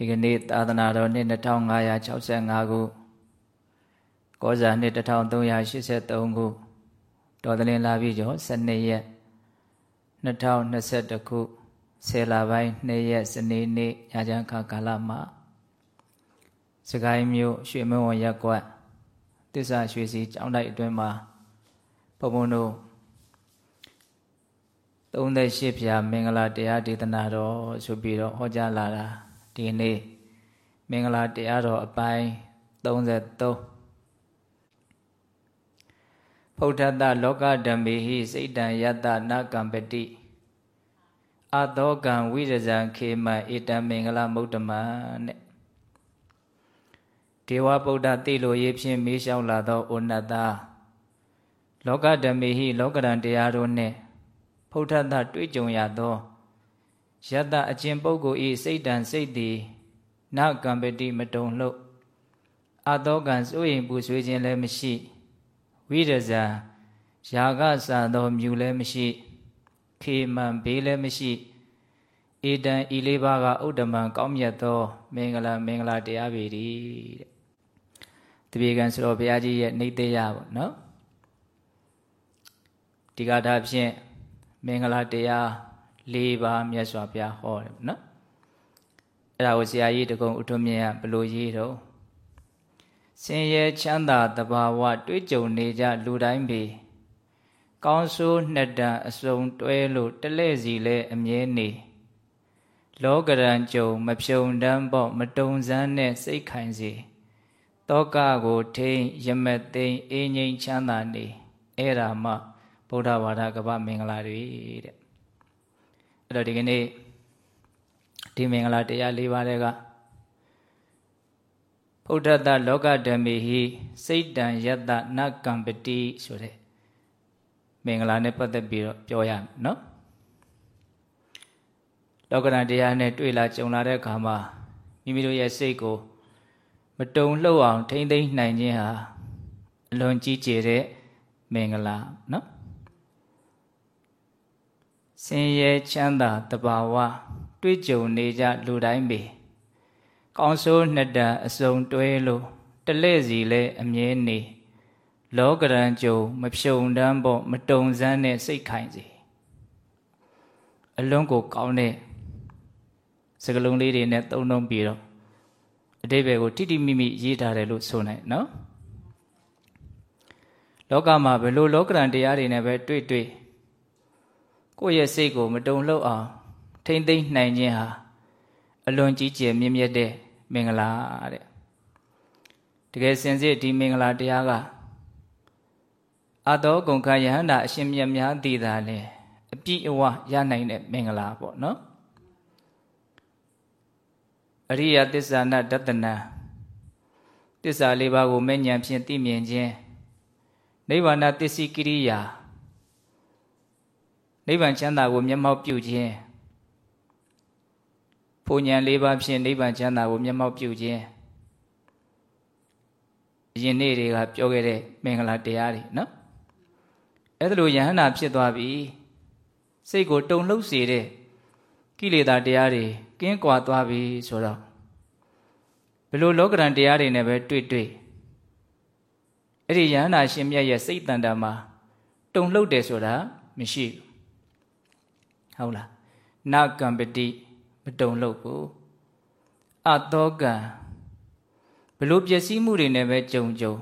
ဒီကနေ့သာသနာတော်နှစ်2565ခုကောဇာနှစ်1383ခုတော်သလင်လာပြီကျော်12ရက်2021ခုဆယ်လပိုင်း2ရက်စနေနေ့ညချမ်းခါကာလမှာစကိုင်းမြို့ရွှေမဝရက်ကွက်တစ္ဆာရွှေစီကျောင်းတိုက်အတွင်းမှာဘုံဘုံတို့38ဖြာမင်္ဂလာတရားဒေသနာတော်ဆိုပြီးတော့ဟောကြားလာတာ ဒီနေ့မင်္ဂလာတရားတော်အပိုင်း33ဖုဒ္ဓတလောကဓမ္မေဟိစိတ်တံယတ္တနာကံပတိအသောကံဝိရဇံခေမဧတံမင်္ဂလာမုဒ္ဓမံတဲ့ဒေဝဗုဒ္ဓသိလိုရေးဖြင့်မေးလျှောက်လာသောဩနတ္တလောကဓမ္မေဟိလောကရန်တရားတို့နှင့်ဖုဒ္ဓတတွေ့ကြုံရသော ယတအကျင့်ပုဂ္ဂိုလ်ဤစိတ်တံစိတ်သည်နကံပတိမတုံလှုပ်အသောကံစိုးရင်ပူဆွေးခြင်းလည်းမရှိဝိရဇာယာကစာသောမြူလည်းမရှိ ခေမံဘေးလည်းမရှိဧတံဤလေးပါးကဥဒ္ဓမံကောင်းမြတ်သော မင်္ဂလာမင်္ဂလာတရားပေ၏တဲ့တပြေကံဆိုတော်ဘုရားကြီးရဲ့နေသေးရပါနော်ဒီကထာဖြင့်မင်္ဂလာတရား ၄ပါးမြတ်စွာဘုရားဟောတယ်နော်အဲ့ဒါကိုဆရာကြီးတကုံဥထုမြတ်ကဘလို့ရေးတော့စင်ရဲ့ချမ်းသာတဘာဝတွေ့ကြုံနေကြလူတိုင်းပေကောင်းဆိုးနှစ်တန်အစုံတွဲလို့တလဲစီလဲအမြဲနေလောကရန်ကြုံမဖြုံတန်းပေါ့မတုံစမ်းနဲ့စိတ်ခိုင်စီတောကကိုထိန်ရမသိန်အင်းငိမ့်ချမ်းသာနေအဲ့ဒါမှဗုဒ္ဓဘာသာကပ္ပမင်္ဂလာတွေတဲ့ အဲ့တော့ဒီကနေ့ဒီမင်္ဂလာတရား၄ပါးတွေကဗုဒ္ဓတလောကဓမေဟိစိတ်တံယတ္တနကံပတိဆိုတဲ့မင်္ဂလာနဲ့ပတ်သက်ပြီးတော့ပြောရမယ်နော်လောကဓာတရားနဲ့တွေ့လာကြုံလာတဲ့အခါမှာမိမိတို့ရဲ့စိတ်ကို မတုံလှုပ်အောင် ထိမ့်သိမ့်နိုင်ခြင်းဟာအလွန်ကြီးကျယ်တဲ့မင်္ဂလာနော် ဆင်းရဲချမ်းသာတဘာဝတွေ့ကြုံနေကြလူတိုင်းပေကောင်းဆိုးနှစ်တန်အစုံတွဲလို့တလဲ့စီလဲအမြဲနေလောကရန်ကြုံမဖြုံတန်းပေါ့မတုံစမ်းနဲ့စိတ်ခိုင်စီအလုံးကိုကောင်းတဲ့စကလုံးလေးတွေနဲ့သုံးလုံးပြီးတော့အတိဘယ်ကိုတိတိမိမိရေးထားတယ်လို့ဆိုနိုင်နော်လောကမှာဘယ်လိုလောကရန်တရားတွေနဲ့ပဲတွေ့တွေ့ ကိုယ့်ရဲ့စိတ်ကို မတုံလှုပ်အောင်ထိမ့်သိမ့်နိုင်ခြင်းဟာအလွန်ကြီးကျယ်မြင့်မြတ်တဲ့မင်္ဂလာတဲ့တကယ်စင်စစ်ဒီမင်္ဂလာတရားကအတောကုန်ခယဟန္တာအရှင်မြတ်များသိတာလေအပြည့်အဝရနိုင်တဲ့မင်္ဂလာပေါ့နော်အရိယသစ္စာနာတတနာသစ္စာလေးပါးကိုမဲ့ဉဏ်ဖြင့်သိမြင်ခြင်းနိဗ္ဗာန်သစ္စိကိရိယာ နိဗ္ဗာန်ချမ်းသာကိုမျက်မှောက်ပြုခြင်းဘုံဉဏ်လေးပါးဖြင့်နိဗ္ဗာန်ချမ်းသာကိုမျက်မှောက်ပြုခြင်းအရင်နေ့တွေကပြောခဲ့တဲ့မင်္ဂလာတရားတွေနော်အဲ့ဒါလိုယဟန္တာဖြစ်သွားပြီစိတ်ကိုတုန်လှုပ်စေတဲ့ကိလေသာတရားတွေကင်းကွာသွားပြီဆိုတော့ဘယ်လိုလောကရန်တရားတွေနဲ့ပဲတွေ့တွေ့အဲ့ဒီယဟန္တာရှင်မြတ်ရဲ့စိတ်တန်တာမှာတုန်လှုပ်တယ်ဆိုတာမရှိဘူး ဟုတ်လားနာကံပတိမတုံလှုပ်ဘူးအတောကံဘလို့ပျက်စီးမှုတွေနဲ့ပဲကြုံကြုံ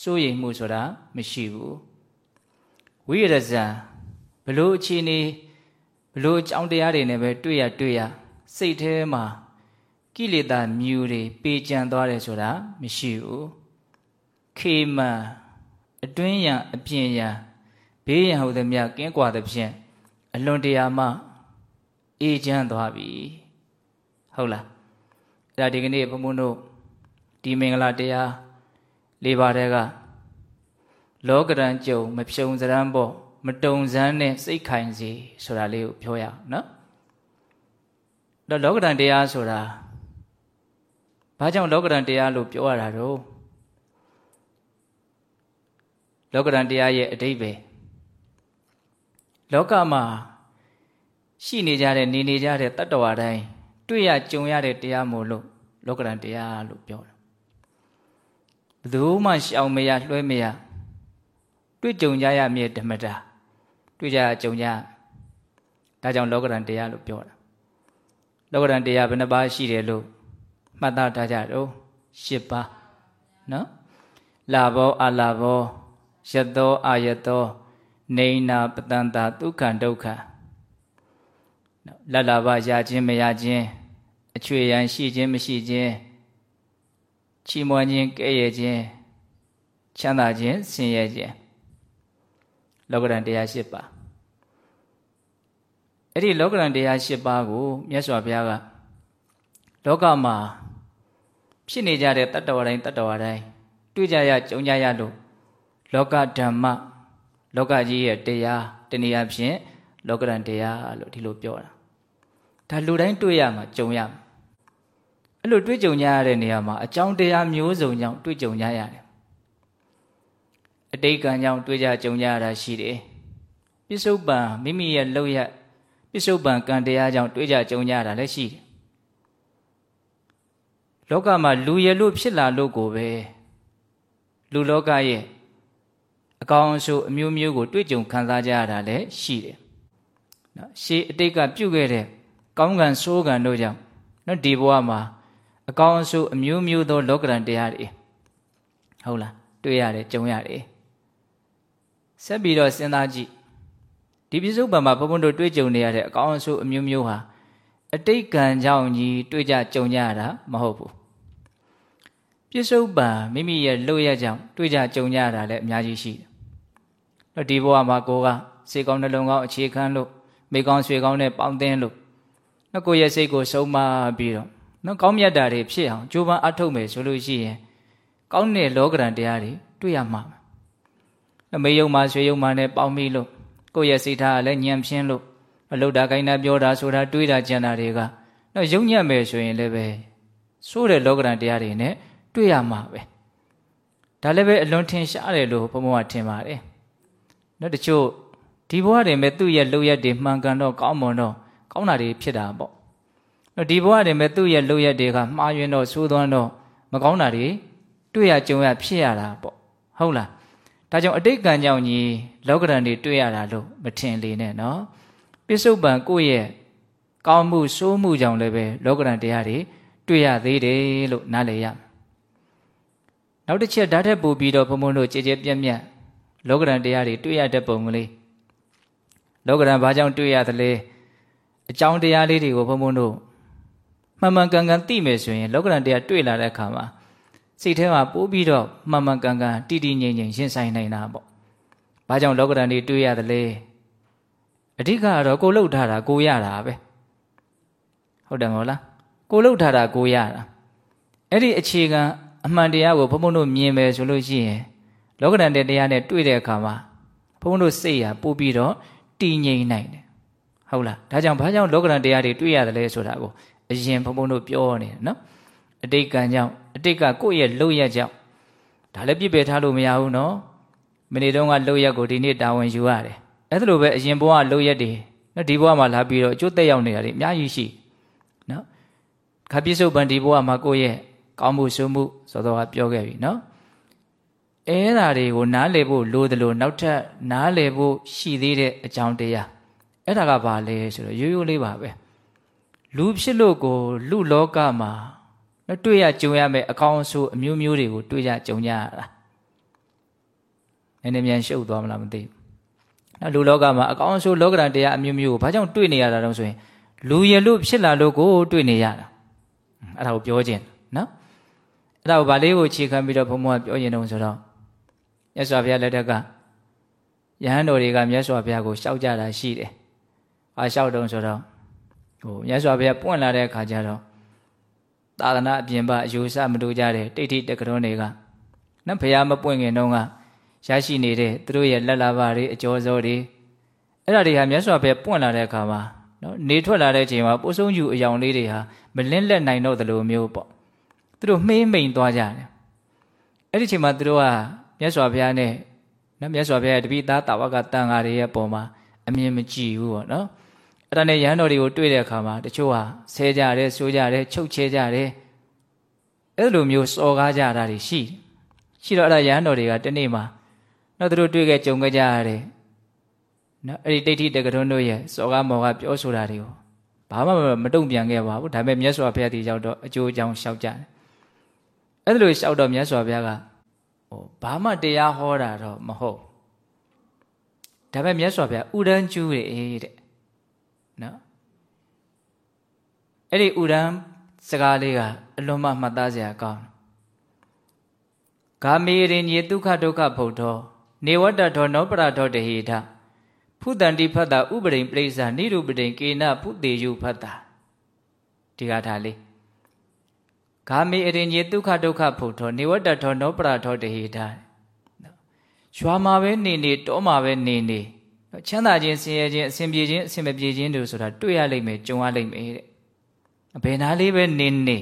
စိုးရိမ်မှုဆိုတာမရှိဘူးဝိရဇံဘလို့အခြေအနေဘလို့အကြောင်းတရားတွေနဲ့ပဲတွေ့ရတွေ့ရစိတ်ထဲမှာကိလေသာမြူတွေပေကြံသွားတယ်ဆိုတာမရှိဘူးခေမံအတွင်းရန်အပြင်ရန်ဘေးရန်ဟုတ်သည်မြကင်းကွာသည်ဖြင့် အလွန်တရာမှအေးချမ်းသွားပြီဟုတ်လားအဲ့ဒါဒီကနေ့ဘုံဘုံတို့ဒီမင်္ဂလာတရားလေးပါးတဲ့ကလောကရန်ကြုံမဖြုံစရမ်းပေါ့မတုံစမ်းနဲ့စိတ်ခိုင်စီဆိုတာလေးကိုပြောရအောင်နော်တော့လောကရန်တရားဆိုတာဘာကြောင့်လောကရန်တရားလို့ပြောရတာတော့လောကရန်တရားရဲ့အတိတ်ပဲ လောကမှာရှိနေကြတဲ့နေနေကြတဲ့တတ္တဝါတိုင်းတွေ့ရကြုံရတဲ့တရားမို့လို့လောကရန်တရားလို့ပြောတာဘယ်သူမှရှောင်မရလွှဲမရတွေ့ကြုံကြရမည်ဓမ္မတာတွေ့ကြကြုံကြဒါကြောင့်လောကရန်တရားလို့ပြောတာလောကရန်တရားဘယ်နှပါးရှိတယ်လို့မှတ်သားထားကြတော့၈ပါးနော်လာဘောအလာဘောယတောအာယတော နေနာပတန္တာဒုက္ခဒုက္ခလတ်လာဘရခြင်းမရခြင်းအချွေရန်ရှိခြင်းမရှိခြင်းချီးမွမ်းခြင်းကဲ့ရဲ့ခြင်းချမ်းသာခြင်းဆင်းရဲခြင်းလောကရန်တရား၈ပါးအဲ့ဒီလောကရန်တရား၈ပါးကိုမြတ်စွာဘုရားကလောကမှာဖြစ်နေကြတဲ့တတ္တဝါတိုင်းတတ္တဝါတိုင်းတွေ့ကြရကြုံကြရလို့လောကဓမ္မ လောကကြီးရဲ့တရားတနည်းအားဖြင့်လောကရန်တရားလို့ဒီလိုပြောတာဒါလူတိုင်းတွေ့ရမှာကြုံရမှာအဲ့လိုတွေ့ကြုံကြရတဲ့နေရာမှာအကြောင်းတရားမျိုးစုံကြောင့်တွေ့ကြုံကြရတယ်အတိတ်ကံကြောင့်တွေ့ကြကြုံကြရတာရှိတယ်ပြစ္ဆုတ်ပံမိမိရဲ့လောက်ရပြစ္ဆုတ်ပံကံတရားကြောင့်တွေ့ကြကြုံကြရတာလည်းရှိတယ်လောကမှာလူရလို့ဖြစ်လာလို့ကိုပဲလူလောကရဲ့ အကောင်အဆိုးအမျိုးမျိုးကိုတွေ့ကြုံခံစားကြရတာလည်းရှိတယ်နော်ရှေးအတိတ်ကပြုတ်ခဲ့တဲ့ကောင်းကံဆိုးကံတို့ကြောင့်နော်ဒီဘဝမှာအကောင်အဆိုးအမျိုးမျိုးသော လောကရန်တရားတွေဟုတ်လားတွေ့ရတယ်ကြုံရတယ်ဆက်ပြီးတော့စဉ်းစားကြည့်ဒီပြစ္ဆုတ်ပံမှာဘုံဘုံတို့တွေ့ကြုံနေရတဲ့အကောင်အဆိုးအမျိုးမျိုးဟာအတိတ်ကံကြောင့်ကြီးတွေ့ကြကြုံကြရတာမဟုတ်ဘူးပြစ္ဆုတ်ပံမိမိရဲ့လို့ရကြောင့်တွေ့ကြကြုံကြရတာလည်းအများကြီးရှိတယ် တော့ဒီဘဝမှာကိုကစေကောင်းနှလုံးကောင်းအခြေခံလို့မိကောင်းဆွေကောင်းနဲ့ပေါင်းသင်းလို့နော်ကိုရဲ့စိတ်ကိုဆုံးမပြီးတော့နော်ကောင်းမြတ်တာတွေဖြစ်အောင်ကြိုးပမ်းအထောက်မယ်ဆိုလို့ရှိရင်ကောင်းတဲ့လောကရန်တရားတွေတွေ့ရမှာအမေယုံမှာဆွေယုံမှာနဲ့ပေါင်းပြီးလို့ကိုရဲ့စိတ်ထားကလည်းညံပြင်းလို့အလုဒ္ဒါကိုင်းတာပြောတာဆိုတာတွေးတာကြံတာတွေကနော်ယုံညံ့မယ်ဆိုရင်လည်းပဲဆိုးတဲ့လောကရန်တရားတွေနဲ့တွေ့ရမှာပဲဒါလည်းပဲအလွန်ထင်ရှားတယ်လို့ဘုံဘုံကထင်ပါတယ် နော်တချို့ဒီဘဝတွေမဲ့သူ့ရဲ့လုပ်ရက်တွေမှန်ကန်တော့ကောင်းမွန်တော့ကောင်းတာတွေဖြစ်တာပေါ့နော်ဒီဘဝတွေမဲ့သူ့ရဲ့လုပ်ရက်တွေကမှားယွင်းတော့ဆိုးသွမ်းတော့မကောင်းတာတွေတွေ့ရကြုံရဖြစ်ရတာပေါ့ဟုတ်လားဒါကြောင့်အတိတ်ကံကြောင့်ကြီးလောကရန်တွေတွေ့ရတာလို့မထင်လေနဲ့နော်ပိစုပန်ကိုယ့်ရဲ့ကောင်းမှုဆိုးမှုကြောင့်လည်းပဲလောကရန်တရားတွေတွေ့ရသေးတယ်လို့နားလည်ရနောက်တစ်ချက်ဓာတ်ထက်ပို့ပြီးတော့ဘုံဘုံတို့ကြည်ကြဲပြက်ပြက် လောကရန်တရားတွေတွေ့ရတဲ့ပုံကလေးလောကရန်ဘာကြောင့်တွေ့ရသလဲအကြောင်းတရားလေးတွေကိုဘုံဘုံတို့မှန်မှန်ကန်ကန်သိမယ်ဆိုရင်လောကရန်တရားတွေ့လာတဲ့အခါမှာစိတ်ထဲမှာပိုးပြီးတော့မှန်မှန်ကန်ကန်တည်တည်ငြိမ်ငြိမ်ရှင်းဆိုင်နိုင်တာပေါ့။ဘာကြောင့်လောကရန်တွေတွေ့ရသလဲ။အဓိကကတော့ကိုလှုပ်ထားတာကိုရတာပဲ။ဟုတ်တယ်မဟုတ်လား။ကိုလှုပ်ထားတာကိုရတာ။အဲ့ဒီအခြေခံအမှန်တရားကိုဘုံဘုံတို့မြင်မယ်ဆိုလို့ရှိရင် လောကဓာတ်တရားနဲ့တွေ့တဲ့အခါမှာဘုန်းတို့စိတ်ဟာပို့ပြီးတော့တည်ငြိမ်နိုင်တယ်ဟုတ်လားဒါကြောင့်ဘာကြောင့်လောကဓာတ်တရားတွေတွေ့ရတယ်လဲဆိုတာကိုအရင်ဘုန်းဘုန်းတို့ပြောနေတယ်နော်အတိတ်ကံကြောင့်အတိတ်ကကိုယ့်ရဲ့လှုပ်ရက်ကြောင့်ဒါလည်းပြစ်ပယ်ထားလို့မရဘူးနော်မနေ့တုန်းကလှုပ်ရက်ကိုဒီနေ့တာဝန်ယူရတယ်အဲ့ဒါလိုပဲအရင်ဘဝလှုပ်ရက်တွေနော်ဒီဘဝမှာလာပြီးတော့အကျိုးသက်ရောက်နေတာတွေအများကြီးရှိနော်ခါပြစ္ဆုတ်ပံဒီဘဝမှာကိုယ့်ရဲ့ကောင်းမှုဆိုးမှုသောတော်ကပြောခဲ့ပြီနော် အဲ့ဓာတွေကိုနားလည်ဖို့လိုသလိုနောက်ထပ်နားလည်ဖို့ရှိသေးတဲ့အကြောင်းတရားအဲ့ဒါကဘာလဲဆိုတော့ရိုးရိုးလေးပါပဲလူဖြစ်လို့ကိုလူလောကမှာတွေ့ရကြုံရမယ့်အကောင်းအဆိုးအမျိုးမျိုးတွေကိုတွေ့ရကြုံရတာနည်းနည်းမြန်ရှုပ်သွားမလားမသိဘူးနော်လူလောကမှာအကောင်းအဆိုးလောကဓာတ်တရားအမျိုးမျိုးကိုဘာကြောင့်တွေ့နေရတာတုံးဆိုရင်လူရလို့ဖြစ်လာလို့ကိုတွေ့နေရတာအဲ့ဒါကိုပြောခြင်းနော်အဲ့ဒါကိုဗာလေးကိုခြေခံပြီးတော့ဘုံဘုံကပြောရင်တုံးဆိုတော့ မြတ်စွာဘုရားလက်ထက်ကယဟန်တော်တွေကမြတ်စွာဘုရားကိုရှောက်ကြတာရှိတယ်။အာရှောက်တုံဆိုတော့ဟိုမြတ်စွာဘုရားပွင့်လာတဲ့အခါကျတော့သာသနာအပြင်ပအယူဆမတူကြတဲ့တိဋ္ဌိတက္ကရုံးတွေကနတ်ဘုရားမပွင့်ခင်တုန်းကရရှိနေတဲ့သူတို့ရဲ့လက်လာပါတွေအကျော်စောတွေအဲ့ဒါတွေဟာမြတ်စွာဘုရားပွင့်လာတဲ့အခါမှာနော်နေထွက်လာတဲ့အချိန်မှာပိုးဆုံးယူအယောင်လေးတွေဟာမလင်းလက်နိုင်တော့သလိုမျိုးပေါ့သူတို့မှေးမိန်သွားကြတယ်အဲ့ဒီအချိန်မှာသူတို့က မြတ်စွာဘုရားနဲ့နော်မြတ်စွာဘုရားရဲ့တပိသားတာဝကတန်ဃာတွေရဲ့ပုံမှာအမြင်မကြည့်ဘူးပေါ့နော်အဲ့ဒါနဲ့ရဟန်းတော်တွေကိုတွေ့တဲ့အခါမှာတချို့ဟာဆဲကြတယ်ဆိုကြတယ်ချုပ်ချဲကြတယ်အဲ့လိုမျိုးစော်ကားကြတာတွေရှိရှိတော့အဲ့ဒါရဟန်းတော်တွေကတနေ့မှာတော့သူတို့တွေ့ခဲ့ကြုံခဲ့ကြရတယ်နော်အဲ့ဒီတိဋ္ဌိတက္ကထွန်းတို့ရဲ့စော်ကားမော်ကပြောဆိုတာတွေကိုဘာမှမတုံ့ပြန်ခဲ့ပါဘူးဒါပေမဲ့မြတ်စွာဘုရားဒီရောက်တော့အကျိုးအကြောင်းရှောက်ကြတယ်အဲ့လိုရှောက်တော့မြတ်စွာဘုရားက ဟိုဘာမှတရားဟောတာတော့မဟုတ်ဒါပေမဲ့မြတ်စွာဘုရားဥဒန်းကျူးတယ်တဲ့နော်အဲ့ဒီဥဒန်းစကားလေးကအလွန်မှမှတ်သားစရာကောင်းဂာမေရင်ညေဒုက္ခဒုက္ခဖုတ်တော်နေဝတ္တထောနောပရထောတဟိထဖုတန်တိဖတ်တာဥပရိံပရိစ္ဆာနိရုပတိံကေနဖုတေယုဖတ်တာဒီကထာလေး ဂာမေအရင်ညေဒုက္ခဒုက္ခဖုတ်တော်နေဝတ္တထောနောပရထောတဟိထရွာမှာပဲနေနေတောမှာပဲနေနေချမ်းသာခြင်းဆင်းရဲခြင်းအစဉ်ပြေခြင်းအစဉ်မပြေခြင်းတို့ဆိုတာတွေ့ရလိမ့်မယ်ကြုံရလိမ့်မယ်တဲ့ဘယ်နာလေးပဲနေနေ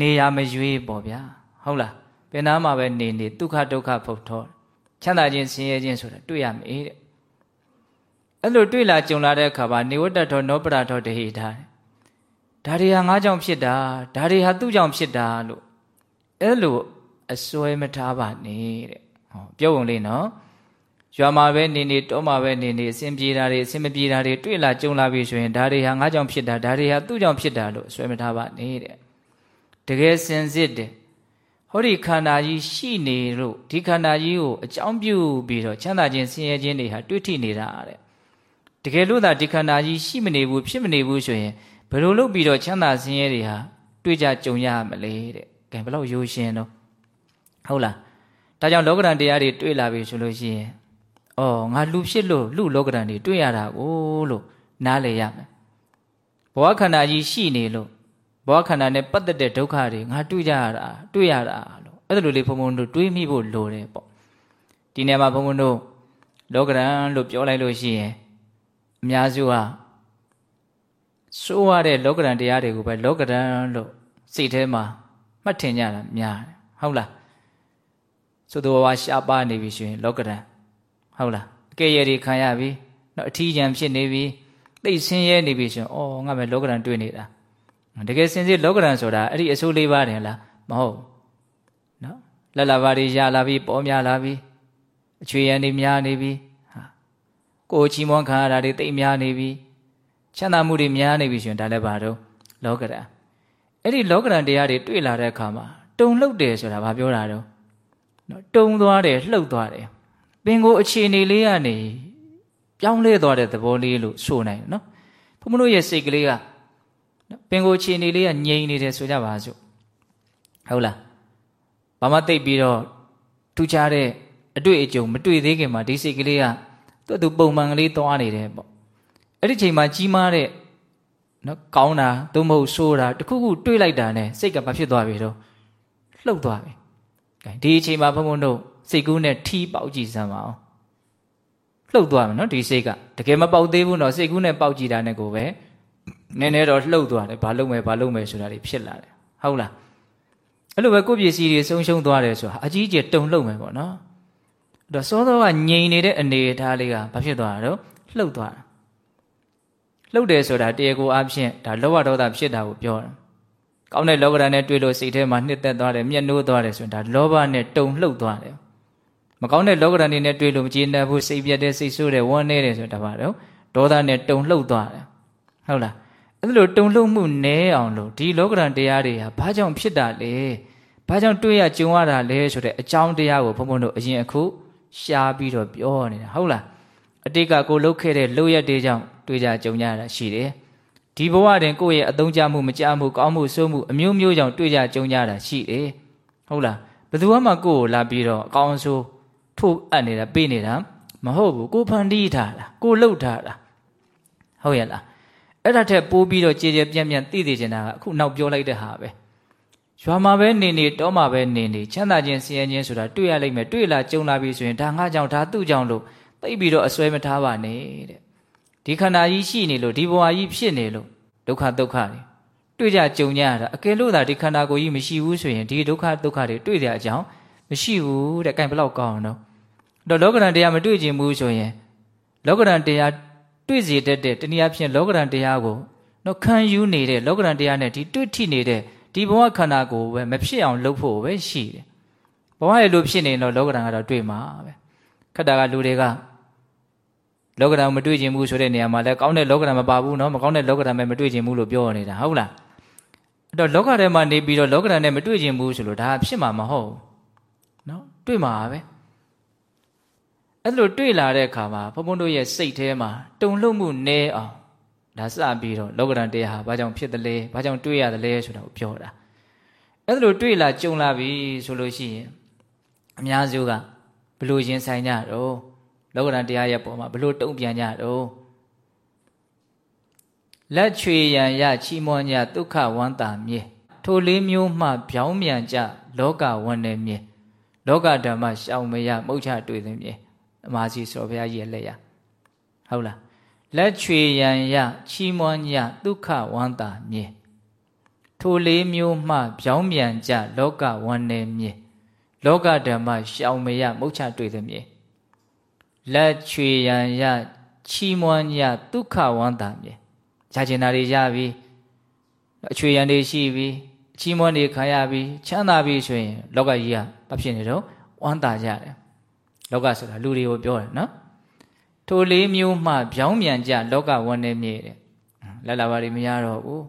နေရမရွေးပေါ့ဗျာဟုတ်လားဘယ်နာမှာပဲနေနေဒုက္ခဒုက္ခဖုတ်ထောချမ်းသာခြင်းဆင်းရဲခြင်းဆိုတာတွေ့ရမယ်တဲ့အဲ့လိုတွေ့လာကြုံလာတဲ့အခါမှာနေဝတ္တထောနောပရထောတဟိထား ဒါတွေဟာငါကြောင့်ဖြစ်တာဒါတွေဟာသူ့ကြောင့်ဖြစ်တာလို့အဲ့လိုအစွဲမထားပါနဲ့တဲ့ဟောပြောုံလေးနော်ရွာမှာပဲနေနေတောမှာပဲနေနေအစဉ်ပြေတာတွေအစဉ်မပြေတာတွေတွေ့လာကြုံလာပြီဆိုရင်ဒါတွေဟာငါကြောင့်ဖြစ်တာဒါတွေဟာသူ့ကြောင့်ဖြစ်တာလို့ဆွဲမထားပါနဲ့တဲ့တကယ်စင်စစ်တယ်ဟောဒီခန္ဓာကြီးရှိနေလို့ဒီခန္ဓာကြီးကိုအကြောင်းပြုပြီးတော့ချမ်းသာခြင်းဆင်းရဲခြင်းတွေဟာတွေ့ထိနေတာတဲ့တကယ်လို့သာဒီခန္ဓာကြီးရှိမနေဘူးဖြစ်မနေဘူးဆိုရင် ဘယ်လိုလုပ်ပြီးတော့ချမ်းသာဆင်းရဲတွေဟာတွေ့ကြကြုံရမလဲတဲ့ကဲဘယ်လောက်ရိုးရှင်းတော့ဟုတ်လားဒါကြောင့်လောကဓာတ်တရားတွေတွေ့လာပြီဆိုလို့ရှိရင်ဩငါလူဖြစ်လို့လူလောကဓာတ်တွေတွေ့ရတာကိုလို့နားလည်ရမယ်ဘဝခန္ဓာကြီးရှိနေလို့ဘဝခန္ဓာနဲ့ပတ်သက်တဲ့ဒုက္ခတွေငါတွေ့ကြရတာတွေ့ရတာလို့အဲ့ဒါလိုလေးဘုံဘုံတို့တွေးမိဖို့လိုတယ်ပေါ့ဒီနေရာမှာဘုံဘုံတို့လောကဓာတ်လို့ပြောလိုက်လို့ရှိရင်အများစုဟာ ဆိုးရတဲ့လောကဓာတ်တရားတွေကိုပဲလောကဓာတ်လို့စိတ်ထဲမှာမှတ်ထင်ကြတာများတယ်ဟုတ်လားဆိုတော့ဝါရှားပါနေပြီဆိုရင်လောကဓာတ်ဟုတ်လားအကဲ့ရဲ့တွေခံရပြီနော်အထီးကျန်ဖြစ်နေပြီသိဆင်းရဲနေပြီဆိုရင်အော်ငါပဲလောကဓာတ်တွေ့နေတာတကယ်စင်စစ်လောကဓာတ်ဆိုတာအဲ့ဒီအဆိုးလေးပါးတယ်လားမဟုတ်နော်လက်လာပါတွေရလာပြီပေါ်များလာပြီအချွေရန်တွေများနေပြီဟာကိုချီမွန်ခံရတာတွေတိတ်များနေပြီ ချမ်းသာမှုတွေများနေပြီဆိုရင်ဒါလည်းပါတော့လောကဓာတ်အဲ့ဒီလောကဓာတ်တရားတွေတွေ့လာတဲ့အခါမှာတုံလှုပ်တယ်ဆိုတာဘာပြောတာတော့နော်တုံသွားတယ်လှုပ်သွားတယ်ပင်ကိုအခြေအနေလေးကနေပြောင်းလဲသွားတဲ့သဘောလေးလို့ဆိုနိုင်နော်ဘုမတို့ရဲ့စိတ်ကလေးကနော်ပင်ကိုအခြေအနေလေးကငြိမ်နေတယ်ဆိုကြပါစို့ဟုတ်လားဘာမှတိတ်ပြီးတော့ထူးခြားတဲ့အတွေ့အကြုံမတွေ့သေးခင်မှာဒီစိတ်ကလေးကသူ့သူပုံမှန်ကလေးသွားနေတယ်ပေါ့ အဲ့ဒီချိန်မှာကြီးမားတဲ့နော်ကောင်းတာသို့မဟုတ်ဆိုးတာတခုခုတွေးလိုက်တာနဲ့စိတ်ကဘာဖြစ်သွားပြီတော့လှုပ်သွားပြီ။ကဲဒီအချိန်မှာဘုံဘုံတို့စိတ်ကူးနဲ့ထီးပေါက်ကြည့်စမ်းပါအောင်လှုပ်သွားမယ်နော်ဒီစိတ်ကတကယ်မပေါက်သေးဘူးနော်စိတ်ကူးနဲ့ပေါက်ကြည့်တာနဲ့ကိုပဲနည်းနည်းတော့လှုပ်သွားတယ်ဘာလုပ်မယ်ဘာလုပ်မယ်ဆိုတာတွေဖြစ်လာတယ်ဟုတ်လားအဲ့လိုပဲကိုယ့်ပစ္စည်းတွေဆုံးရှုံးသွားတယ်ဆိုတာအကြီးအကျယ်တုံလှုပ်မယ်ပေါ့နော်အဲ့တော့စောစောကငြိမ်နေတဲ့အနေအထားလေးကဘာဖြစ်သွားတာတော့လှုပ်သွားတာ လှုပ်တယ်ဆိုတာတရားကိုအဖြစ်ဒါလောဘဒေါသဖြစ်တာကိုပြောတာကောင်းတဲ့လောကဓာတ်နဲ့တွေ့လို့စိတ်ထဲမှာနှစ်သက်သွားတယ်မျက်နှိုးသွားတယ်ဆိုရင်ဒါလောဘနဲ့တုံလှုပ်သွားတယ်မကောင်းတဲ့လောကဓာတ်တွေနဲ့တွေ့လို့မကျေနပ်ဘူးစိတ်ပြတ်တဲ့စိတ်ဆိုးတဲ့ဝမ်းနည်းတယ်ဆိုတာပါတော့ဒေါသနဲ့တုံလှုပ်သွားတယ်ဟုတ်လားအဲ့လိုတုံလှုပ်မှုနည်းအောင်လို့ဒီလောကဓာတ်တရားတွေဟာဘာကြောင့်ဖြစ်တာလဲဘာကြောင့်တွေ့ရကြုံရတာလဲဆိုတဲ့အကြောင်းတရားကိုဘုံဘုံတို့အရင်အခုရှားပြီးတော့ပြောနေတာဟုတ်လား အတိတ်ကကိုလှုပ်ခဲ့တဲ့လှုပ်ရက်တွေကြောင့်တွေ့ကြကြုံရတာရှိတယ်ဒီဘဝတွင်ကိုယ့်ရဲ့အသုံးချမှုမကြမှုကောင်းမှုဆိုးမှုအမျိုးမျိုးကြောင့်တွေ့ကြကြုံကြတာရှိတယ်ဟုတ်လားဘယ်သူမှကိုယ့်ကိုလာပြီးတော့အကောင်းဆိုးထိုးအပ်နေတာပေးနေတာမဟုတ်ဘူးကိုဖန်တီးထားတာကိုလှုပ်ထားတာဟုတ်ရဲ့လားအဲ့ဒါထက်ပိုးပြီးတော့ကြည်ကြဲပြန့်ပြန့်သိသိချင်တာကအခုနောက်ပြောလိုက်တဲ့ဟာပဲရွာမှာပဲနေနေတောမှာပဲနေနေချမ်းသာခြင်းဆင်းရဲခြင်းဆိုတာတွေ့ရလိမ့်မယ်တွေ့လာကြုံလာပြီဆိုရင်ဒါငါကြောင့်ဒါသူ့ကြောင့်လို့ သိပြီးတော့အစွဲမထားပါနဲ့တဲ့ဒီခန္ဓာကြီးရှိနေလို့ဒီဘဝကြီးဖြစ်နေလို့ဒုက္ခဒုက္ခတွေတွေ့ကြကြုံကြရတာအကယ်လို့သာဒီခန္ဓာကိုယ်ကြီးမရှိဘူးဆိုရင်ဒီဒုက္ခဒုက္ခတွေတွေ့ကြအကြောင်းမရှိဘူးတဲ့။ကဲဘယ်လောက်ကောင်းအောင်တော့တော့လောကရန်တရားမတွေ့ခြင်းဘူးဆိုရင်လောကရန်တရားတွေ့စီတတ်တဲ့တနည်းအားဖြင့်လောကရန်တရားကိုတော့ခံယူနေတဲ့လောကရန်တရားနဲ့ဒီတွေ့ထိနေတဲ့ဒီဘဝခန္ဓာကိုယ်ပဲမဖြစ်အောင်လုပ်ဖို့ပဲရှိတယ်ဘဝရဲ့လိုဖြစ်နေတော့လောကဓာတ်ကတော့တွေ့မှာပဲခက်တာကလူတွေက လောကဓာတ်မတွေ့ခြင်းဘူးဆိုတဲ့နေရာမှာလည်းကောင်းတဲ့လောကဓာတ်မပါဘူးเนาะမကောင်းတဲ့လောကဓာတ်ပဲမတွေ့ခြင်းဘူးလို့ပြောနေတာဟုတ်လားအဲ့တော့လောကထဲမှာနေပြီးတော့လောကဓာတ်နဲ့မတွေ့ခြင်းဘူးဆိုလို့ဒါဖြစ်မှာမဟုတ်ဘူးเนาะတွေ့မှာပဲအဲ့လိုတွေ့လာတဲ့အခါမှာဘုံဘုံတို့ရဲ့စိတ်ထဲမှာတုံ့လှုပ်မှုနည်းအောင်ဒါစပြီးတော့လောကဓာတ်တရားဟာဘာကြောင့်ဖြစ်တယ်လဲဘာကြောင့်တွေ့ရတယ်လဲဆိုတာကိုပြောတာအဲ့လိုတွေ့လာကြုံလာပြီဆိုလို့ရှိရင်အများစုကဘလို့ရင်ဆိုင်ကြတော့ လောကဓာတ်တရားရဲ့ပုံမှာဘလို့တုံ့ပြန်ကြတော့လက်ချွေရန်ရချီးမွမ်းကြဒုက္ခဝန္တာမြေထိုလေးမျိုးမှပြောင်းမြန်ကြလောကဝန္နေမြေလောကဓမ္မရှောင်မရမုတ်ချတွေ့သည်မြေအမာစီဆိုဘုရားကြီးရဲ့လက်ရဟုတ်လားလက်ချွေရန်ရချီးမွမ်းကြဒုက္ခဝန္တာမြေထိုလေးမျိုးမှပြောင်းမြန်ကြလောကဝန္နေမြေလောကဓမ္မရှောင်မရမုတ်ချတွေ့သည်မြေ လက်ချွေရန်ရချီးမွမ်းကြဒုက္ခဝန္တာမြေရကျင်တာတွေရပြီအချွေရန်တွေရှိပြီအချီးမွမ်းတွေခံရပြီချမ်းသာပြီဆိုရင်လောကကြီးကဘာဖြစ်နေတော့ဝမ်းသာကြတယ်လောကဆိုတာလူတွေကိုပြောတယ်နော်ထိုလေးမျိုးမှပြောင်းပြန်ကြလောကဝန်းနေမြေတဲ့လက်လာပါတွေမရတော့ဘူး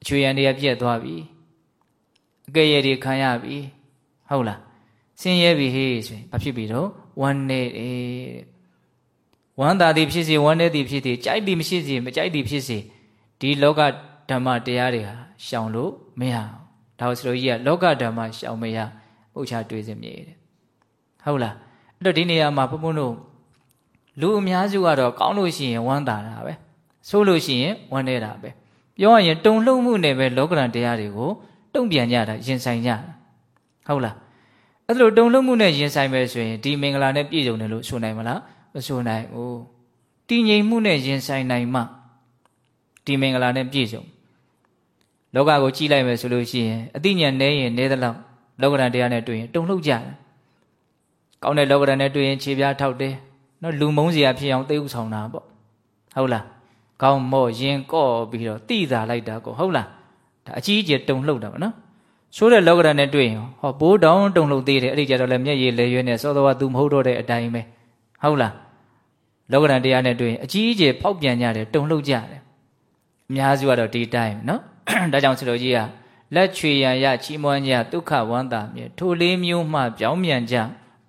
အချွေရန်တွေကပြက်သွားပြီအကဲ့ရဲ့တွေခံရပြီဟုတ်လားဆင်းရဲပြီဟေးဆိုရင်ဘာဖြစ်ပြီတော့ ဝမ်းနေတယ်ဝမ်းသာသည်ဖြစ်စေဝမ်းနေသည်ဖြစ်စေကြိုက်သည်မရှိစေမကြိုက်သည်ဖြစ်စေဒီလောကဓမ္မတရားတွေဟာရှောင်လို့မရအောင်ဒါဆိုလို့ကြီးကလောကဓမ္မရှောင်မရပုတ်ချတွေ့စမြေတဲ့ဟုတ်လားအဲ့တော့ဒီနေရာမှာဘုံဘုံတို့လူအများစုကတော့ကောင်းလို့ရှိရင်ဝမ်းသာတာပဲဆိုးလို့ရှိရင်ဝမ်းနေတာပဲပြောရရင်တုံ့လှုပ်မှုနဲ့ပဲလောကရန်တရားတွေကိုတုံ့ပြန်ကြတာရင်ဆိုင်ကြတာဟုတ်လား အဲ့လိုတုံ့လှုပ်မှုနဲ့ရင်ဆိုင်ပဲဆိုရင်ဒီမင်္ဂလာနဲ့ပြည့်စုံတယ်လို့ဆိုနိုင်မလားမဆိုနိုင်ဘူးတည်ငြိမ်မှုနဲ့ရင်ဆိုင်နိုင်မှဒီမင်္ဂလာနဲ့ပြည့်စုံလောကကိုကြည့်လိုက်မယ်ဆိုလို့ရှိရင်အသိဉာဏ်နဲ့ရင်နဲသလောက်လောကရန်တရားနဲ့တွေ့ရင်တုံ့လှုပ်ကြတယ်ကောင်းတဲ့လောကရန်နဲ့တွေ့ရင်ခြေပြားထောက်တယ်နော်လူမုန်းစရာဖြစ်အောင်သိဥဆောင်တာပေါ့ဟုတ်လားကောင်းမော့ရင်ကော့ပြီးတော့တိသာလိုက်တာကိုဟုတ်လားဒါအကြီးအကျယ်တုံလှုပ်တာပေါ့နော် ဆိုးတဲ့လောကရန်နဲ့တွေ့ရင်ဟောဘိုးတောင်တုံလှုပ်သေးတယ်အဲ့ဒီကြတော့လည်းမျက်ရည်လဲရွေးနေစောစောကသူမဟုတ်တော့တဲ့အတိုင်းပဲဟုတ်လားလောကရန်တရားနဲ့တွေ့ရင်အကြီးအကျယ်ဖောက်ပြန်ကြတယ်တုံလှုပ်ကြတယ်အများစုကတော့ဒီတိုင်းနော်ဒါကြောင့်ဆရာကြီးကလက်ချွေရန်ရချီးမွမ်းကြဒုက္ခဝန္တာမြေထိုလေးမျိုးမှပြောင်းပြန်ကြ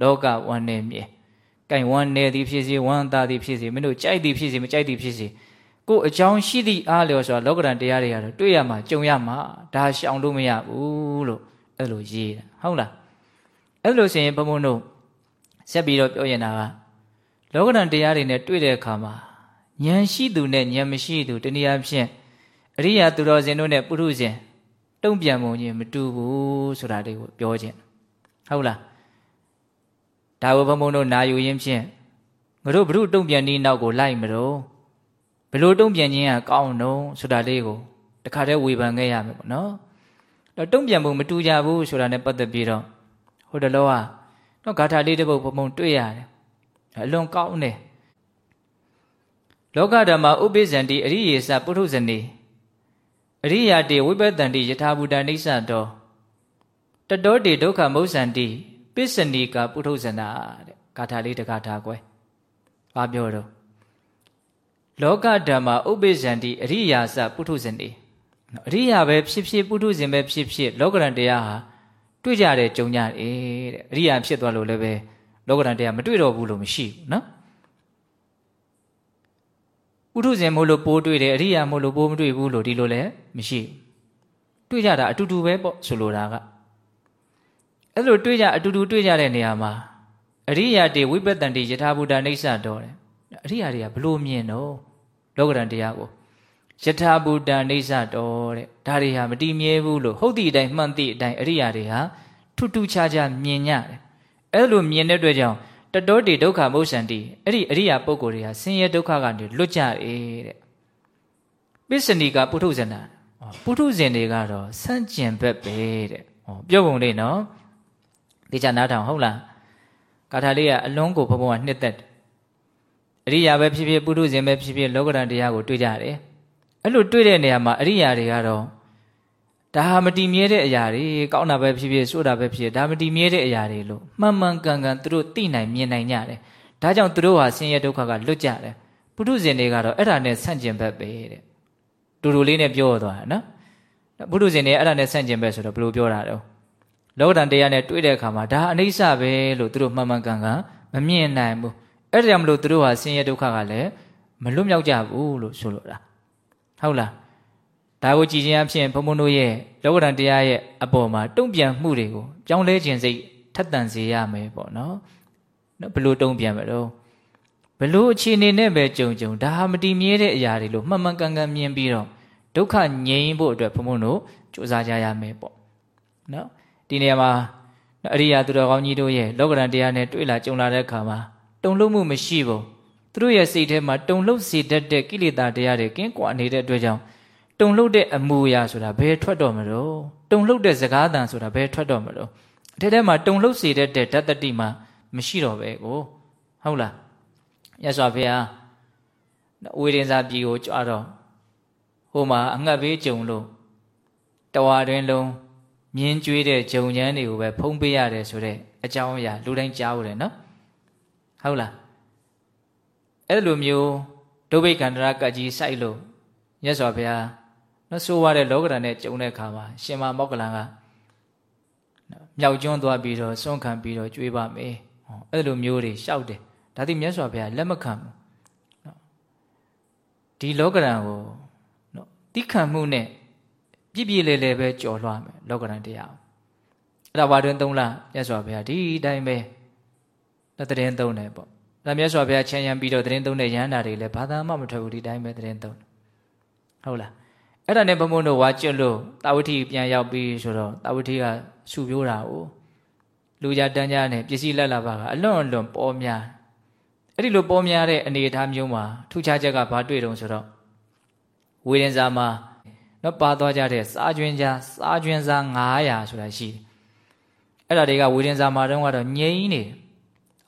လောကဝန္နေမြေကင်ဝမ်းနေသည်ဖြစ်စေဝမ်းသာသည်ဖြစ်စေမင်းတို့ကြိုက်သည်ဖြစ်စေမကြိုက်သည်ဖြစ်စေ ကိုယ်အကြောင်းရှိသည့်အားလျော်စွာလောကရန်တရားတွေကတော့တွေ့ရမှာကြုံရမှာဒါရှောင်လို့မရဘူးလို့အဲ့လိုရေးတာဟုတ်လားအဲ့လိုဆိုရင်ဘုံဘုံတို့ဆက်ပြီးတော့ပြောရင်တာကလောကရန်တရားတွေနဲ့တွေ့တဲ့အခါမှာဉာဏ်ရှိသူနဲ့ဉာဏ်မရှိသူတနည်းအားဖြင့်အရိယာသူတော်စင်တို့နဲ့ပုထုဇဉ်တုံ့ပြန်ပုံချင်းမတူဘူးဆိုတာတွေကိုပြောခြင်းဟုတ်လားဒါကိုဘုံဘုံတို့နာယူရင်းဖြင့်ငါတို့ဘုရုတုံ့ပြန်ဒီနောက်ကိုလိုက်မလို့ ဘလို့တုံ့ပြန်ခြင်းကကောင်းတော့ဆိုတာလေးကိုတခါတည်းဝေဖန်ခဲ့ရမယ်ပေါ့နော်တော့တုံ့ပြန်ပုံမတူကြဘူးဆိုတာနဲ့ပတ်သက်ပြီးတော့ဟိုတလောကတော့ဂါထာလေးတစ်ပုဒ်ဘုံဘုံတွေ့ရတယ်အလွန်ကောင်းတယ်လောကဓမ္မဥပိ္ပဇန္တိအရိယေစပုထုဇနေအရိယာတေဝိပဿန္တိယထာဘူတနိစ္စတောတတောတေဒုက္ခမௌစန္တိပစ္စဏီကပုထုဇနာတဲ့ဂါထာလေးတဂါထာကွယ်ဘာပြောတော့ လောကဓမ္မဥပ္ပဇန္တိအရိယာစပုထုဇနေအရိယာပဲဖြစ်ဖြစ်ပုထုဇဉ်ပဲဖြစ်ဖြစ်လောကရန်တရားဟာတွေ့ကြတယ်ကြုံကြတယ်တဲ့အရိယာဖြစ်သွားလို့လည်းပဲလောကရန်တရားမတွေ့တော့ဘူးလို့မရှိဘူးနော်ပုထုဇဉ်မို့လို့ပိုးတွေ့တယ်အရိယာမို့လို့ပိုးမတွေ့ဘူးလို့ဒီလိုလည်းမရှိဘူးတွေ့ကြတာအတူတူပဲပေါ့ဆိုလိုတာကအဲ့လိုတွေ့ကြအတူတူတွေ့ကြတဲ့နေရာမှာအရိယာတေဝိပတ္တန်တိယထာဘူတာအိဋ္ဌတော်တယ်အရိယာတွေကဘလို့မြင်တော့ လောကရန်တရားကိုယထာဘူတာအိဋ္ဌတော်တဲ့ဒါတွေဟာမတည်မြဲဘူးလို့ဟုတ်သည့်အတိုင်းမှန်သည့်အတိုင်းအရိယာတွေဟာထူးထူးခြားခြားမြင်ကြတယ်အဲ့လိုမြင်တဲ့အတွက်ကြောင့်တတောတိဒုက္ခမုစ္ဆန္တိအဲ့ဒီအရိယာပုဂ္ဂိုလ်တွေဟာဆင်းရဲဒုက္ခကနေလွတ်ကြတယ်တဲ့ပစ္စဏီကပုထုဇဏပုထုဇဉ်တွေကတော့ဆန့်ကျင်ဘက်ပဲတဲ့ဟောပြောပုံလေးနော်တေချာနားထောင်ဟုတ်လားကာထာလေးကအလွန်ကိုဘဘကနှစ်သက် အရိယာပဲဖြစ်ဖြစ်ပုထုဇဉ်ပဲဖြစ်ဖြစ်လောကဓာတ်တရားကိုတွေ့ကြတယ်အဲ့လိုတွေ့တဲ့နေရာမှာအရိယာတွေကတော့ဒါဟာမတည်မြဲတဲ့အရာတွေကောင်းတာပဲဖြစ်ဖြစ်ဆိုးတာပဲဖြစ်ဖြစ်ဒါမတည်မြဲတဲ့အရာတွေလို့မှန်မှန်ကန်ကန်သူတို့သိနိုင်မြင်နိုင်ကြတယ်ဒါကြောင့်သူတို့ဟာဆင်းရဲဒုက္ခကလွတ်ကြတယ်ပုထုဇဉ်တွေကတော့အဲ့ဒါနဲ့ဆန့်ကျင်ဘက်ပဲတဲ့တူတူလေးနဲ့ပြောသွားတာနော်ပုထုဇဉ်တွေအဲ့ဒါနဲ့ဆန့်ကျင်ဘက်ဆိုတော့ဘယ်လိုပြောတာတော့လောကဓာတ်တရားနဲ့တွေ့တဲ့အခါမှာဒါအနိစ္စပဲလို့သူတို့မှန်မှန်ကန်ကန်မမြင်နိုင်ဘူး အဲ့ဒါကြောင့်မလို့သူတို့ဟာဆင်းရဲဒုက္ခကလည်းမလွတ်မြောက်ကြဘူးလို့ဆိုလိုတာဟုတ်လားဒါကိုကြည်ခြင်းအဖြစ်ဘုံဘုံတို့ရဲ့လောကဓာတ်တရားရဲ့အပေါ်မှာတုံ့ပြန်မှုတွေကိုပြောင်းလဲခြင်းစိတ်ထက်သန်စေရမယ်ပေါ့နော်ဘယ်လိုတုံ့ပြန်မလို့ဘလို့အခြေအနေနဲ့ပဲကြုံကြုံဒါဟာမတည်မြဲတဲ့အရာတွေလို့မှန်မှန်ကန်ကန်မြင်ပြီးတော့ဒုက္ခငြိမ်းဖို့အတွက်ဘုံဘုံတို့စူးစမ်းကြရမယ်ပေါ့နော်ဒီနေရာမှာအရိယာသူတော်ကောင်းကြီးတို့ရဲ့လောကရန်တရားနဲ့တွေ့လာကြုံလာတဲ့အခါမှာ တုံ့လုံးမှုမရှိဘူးသူတို့ရဲ့စိတ်ထဲမှာတုံ့လှုပ်စေတတ်တဲ့ကိလေသာတရားတွေကင်းကွာနေတဲ့အတွက်ကြောင့်တုံ့လှုပ်တဲ့အမူအရာဆိုတာဘယ်ထွက်တော့မလို့တုံ့လှုပ်တဲ့စကားတန်ဆိုတာဘယ်ထွက်တော့မလို့အထက်ထဲမှာတုံ့လှုပ်စေတတ်တဲ့ဓာတ်တတိမှမရှိတော့ပဲကိုဟုတ်လားမြတ်စွာဘုရားဝေဒင်္ဇာပြည်ကိုကြွတော့ဟိုမှာအငတ်ဘေးကြုံလို့တဝါတွင်လုံးမြင်းကျွေးတဲ့ဂျုံချမ်းတွေကိုပဲဖုံးပေးရတယ်ဆိုတဲ့အကြောင်းအရာလူတိုင်းကြားဦးတယ်နော် ဟုတ်လားအဲ့လိုမျိုးဒုဗိကန္တရကကြီးစိုက်လို့မြတ်စွာဘုရားနော်ဆိုးရတဲ့လောကဓာတ်နဲ့ကြုံတဲ့အခါမှာရှင်မမောက္ကလန်ကမြောက်ကျွန်းသွားပြီးတော့စွန့်ခံပြီးတော့ကြွေးပါမယ်အဲ့လိုမျိုးတွေရှောက်တယ်ဒါတိမြတ်စွာဘုရားလက်မခံဘူးနော်ဒီလောကရန်ကိုနော်တိခံမှုနဲ့ပြည့်ပြည့်လဲလဲပဲကြော်လွှားမယ်လောကရန်တရားအဲ့ဒါဘာတွင်သုံးလားမြတ်စွာဘုရားဒီအတိုင်းပဲ တတဲ့သုံးတယ်ပေါ့ဒါမြတ်စွာဘုရားချမ်းရံပြီးတော့တရင်သုံးတဲ့ရဟန္တာတွေလည်းဘာသာမှမထွက်ဘူးဒီတိုင်းပဲတရင်သုံးဟုတ်လားအဲ့ဒါနဲ့ဘုံဘုံတို့ဝါကျွတ်လို့တာဝတိပြန်ရောက်ပြီးဆိုတော့တာဝတိကဆူပြိုးတာ哦လူကြတန်းကြနဲ့ပစ္စည်းလက်လာပါကအလွန်အလွန်ပေါ်များအဲ့ဒီလိုပေါ်များတဲ့အနေအထားမျိုးမှာထူးခြားချက်ကဘာတွေ့တုံဆိုတော့ဝေဒင်စာမှာနော်ပါသွားကြတဲ့စားကျွင်းကြားစားကျွင်းစား900ဆိုတာရှိတယ်အဲ့ဒါတွေကဝေဒင်စာမှာတော့ကတော့ငြိမ်းနေ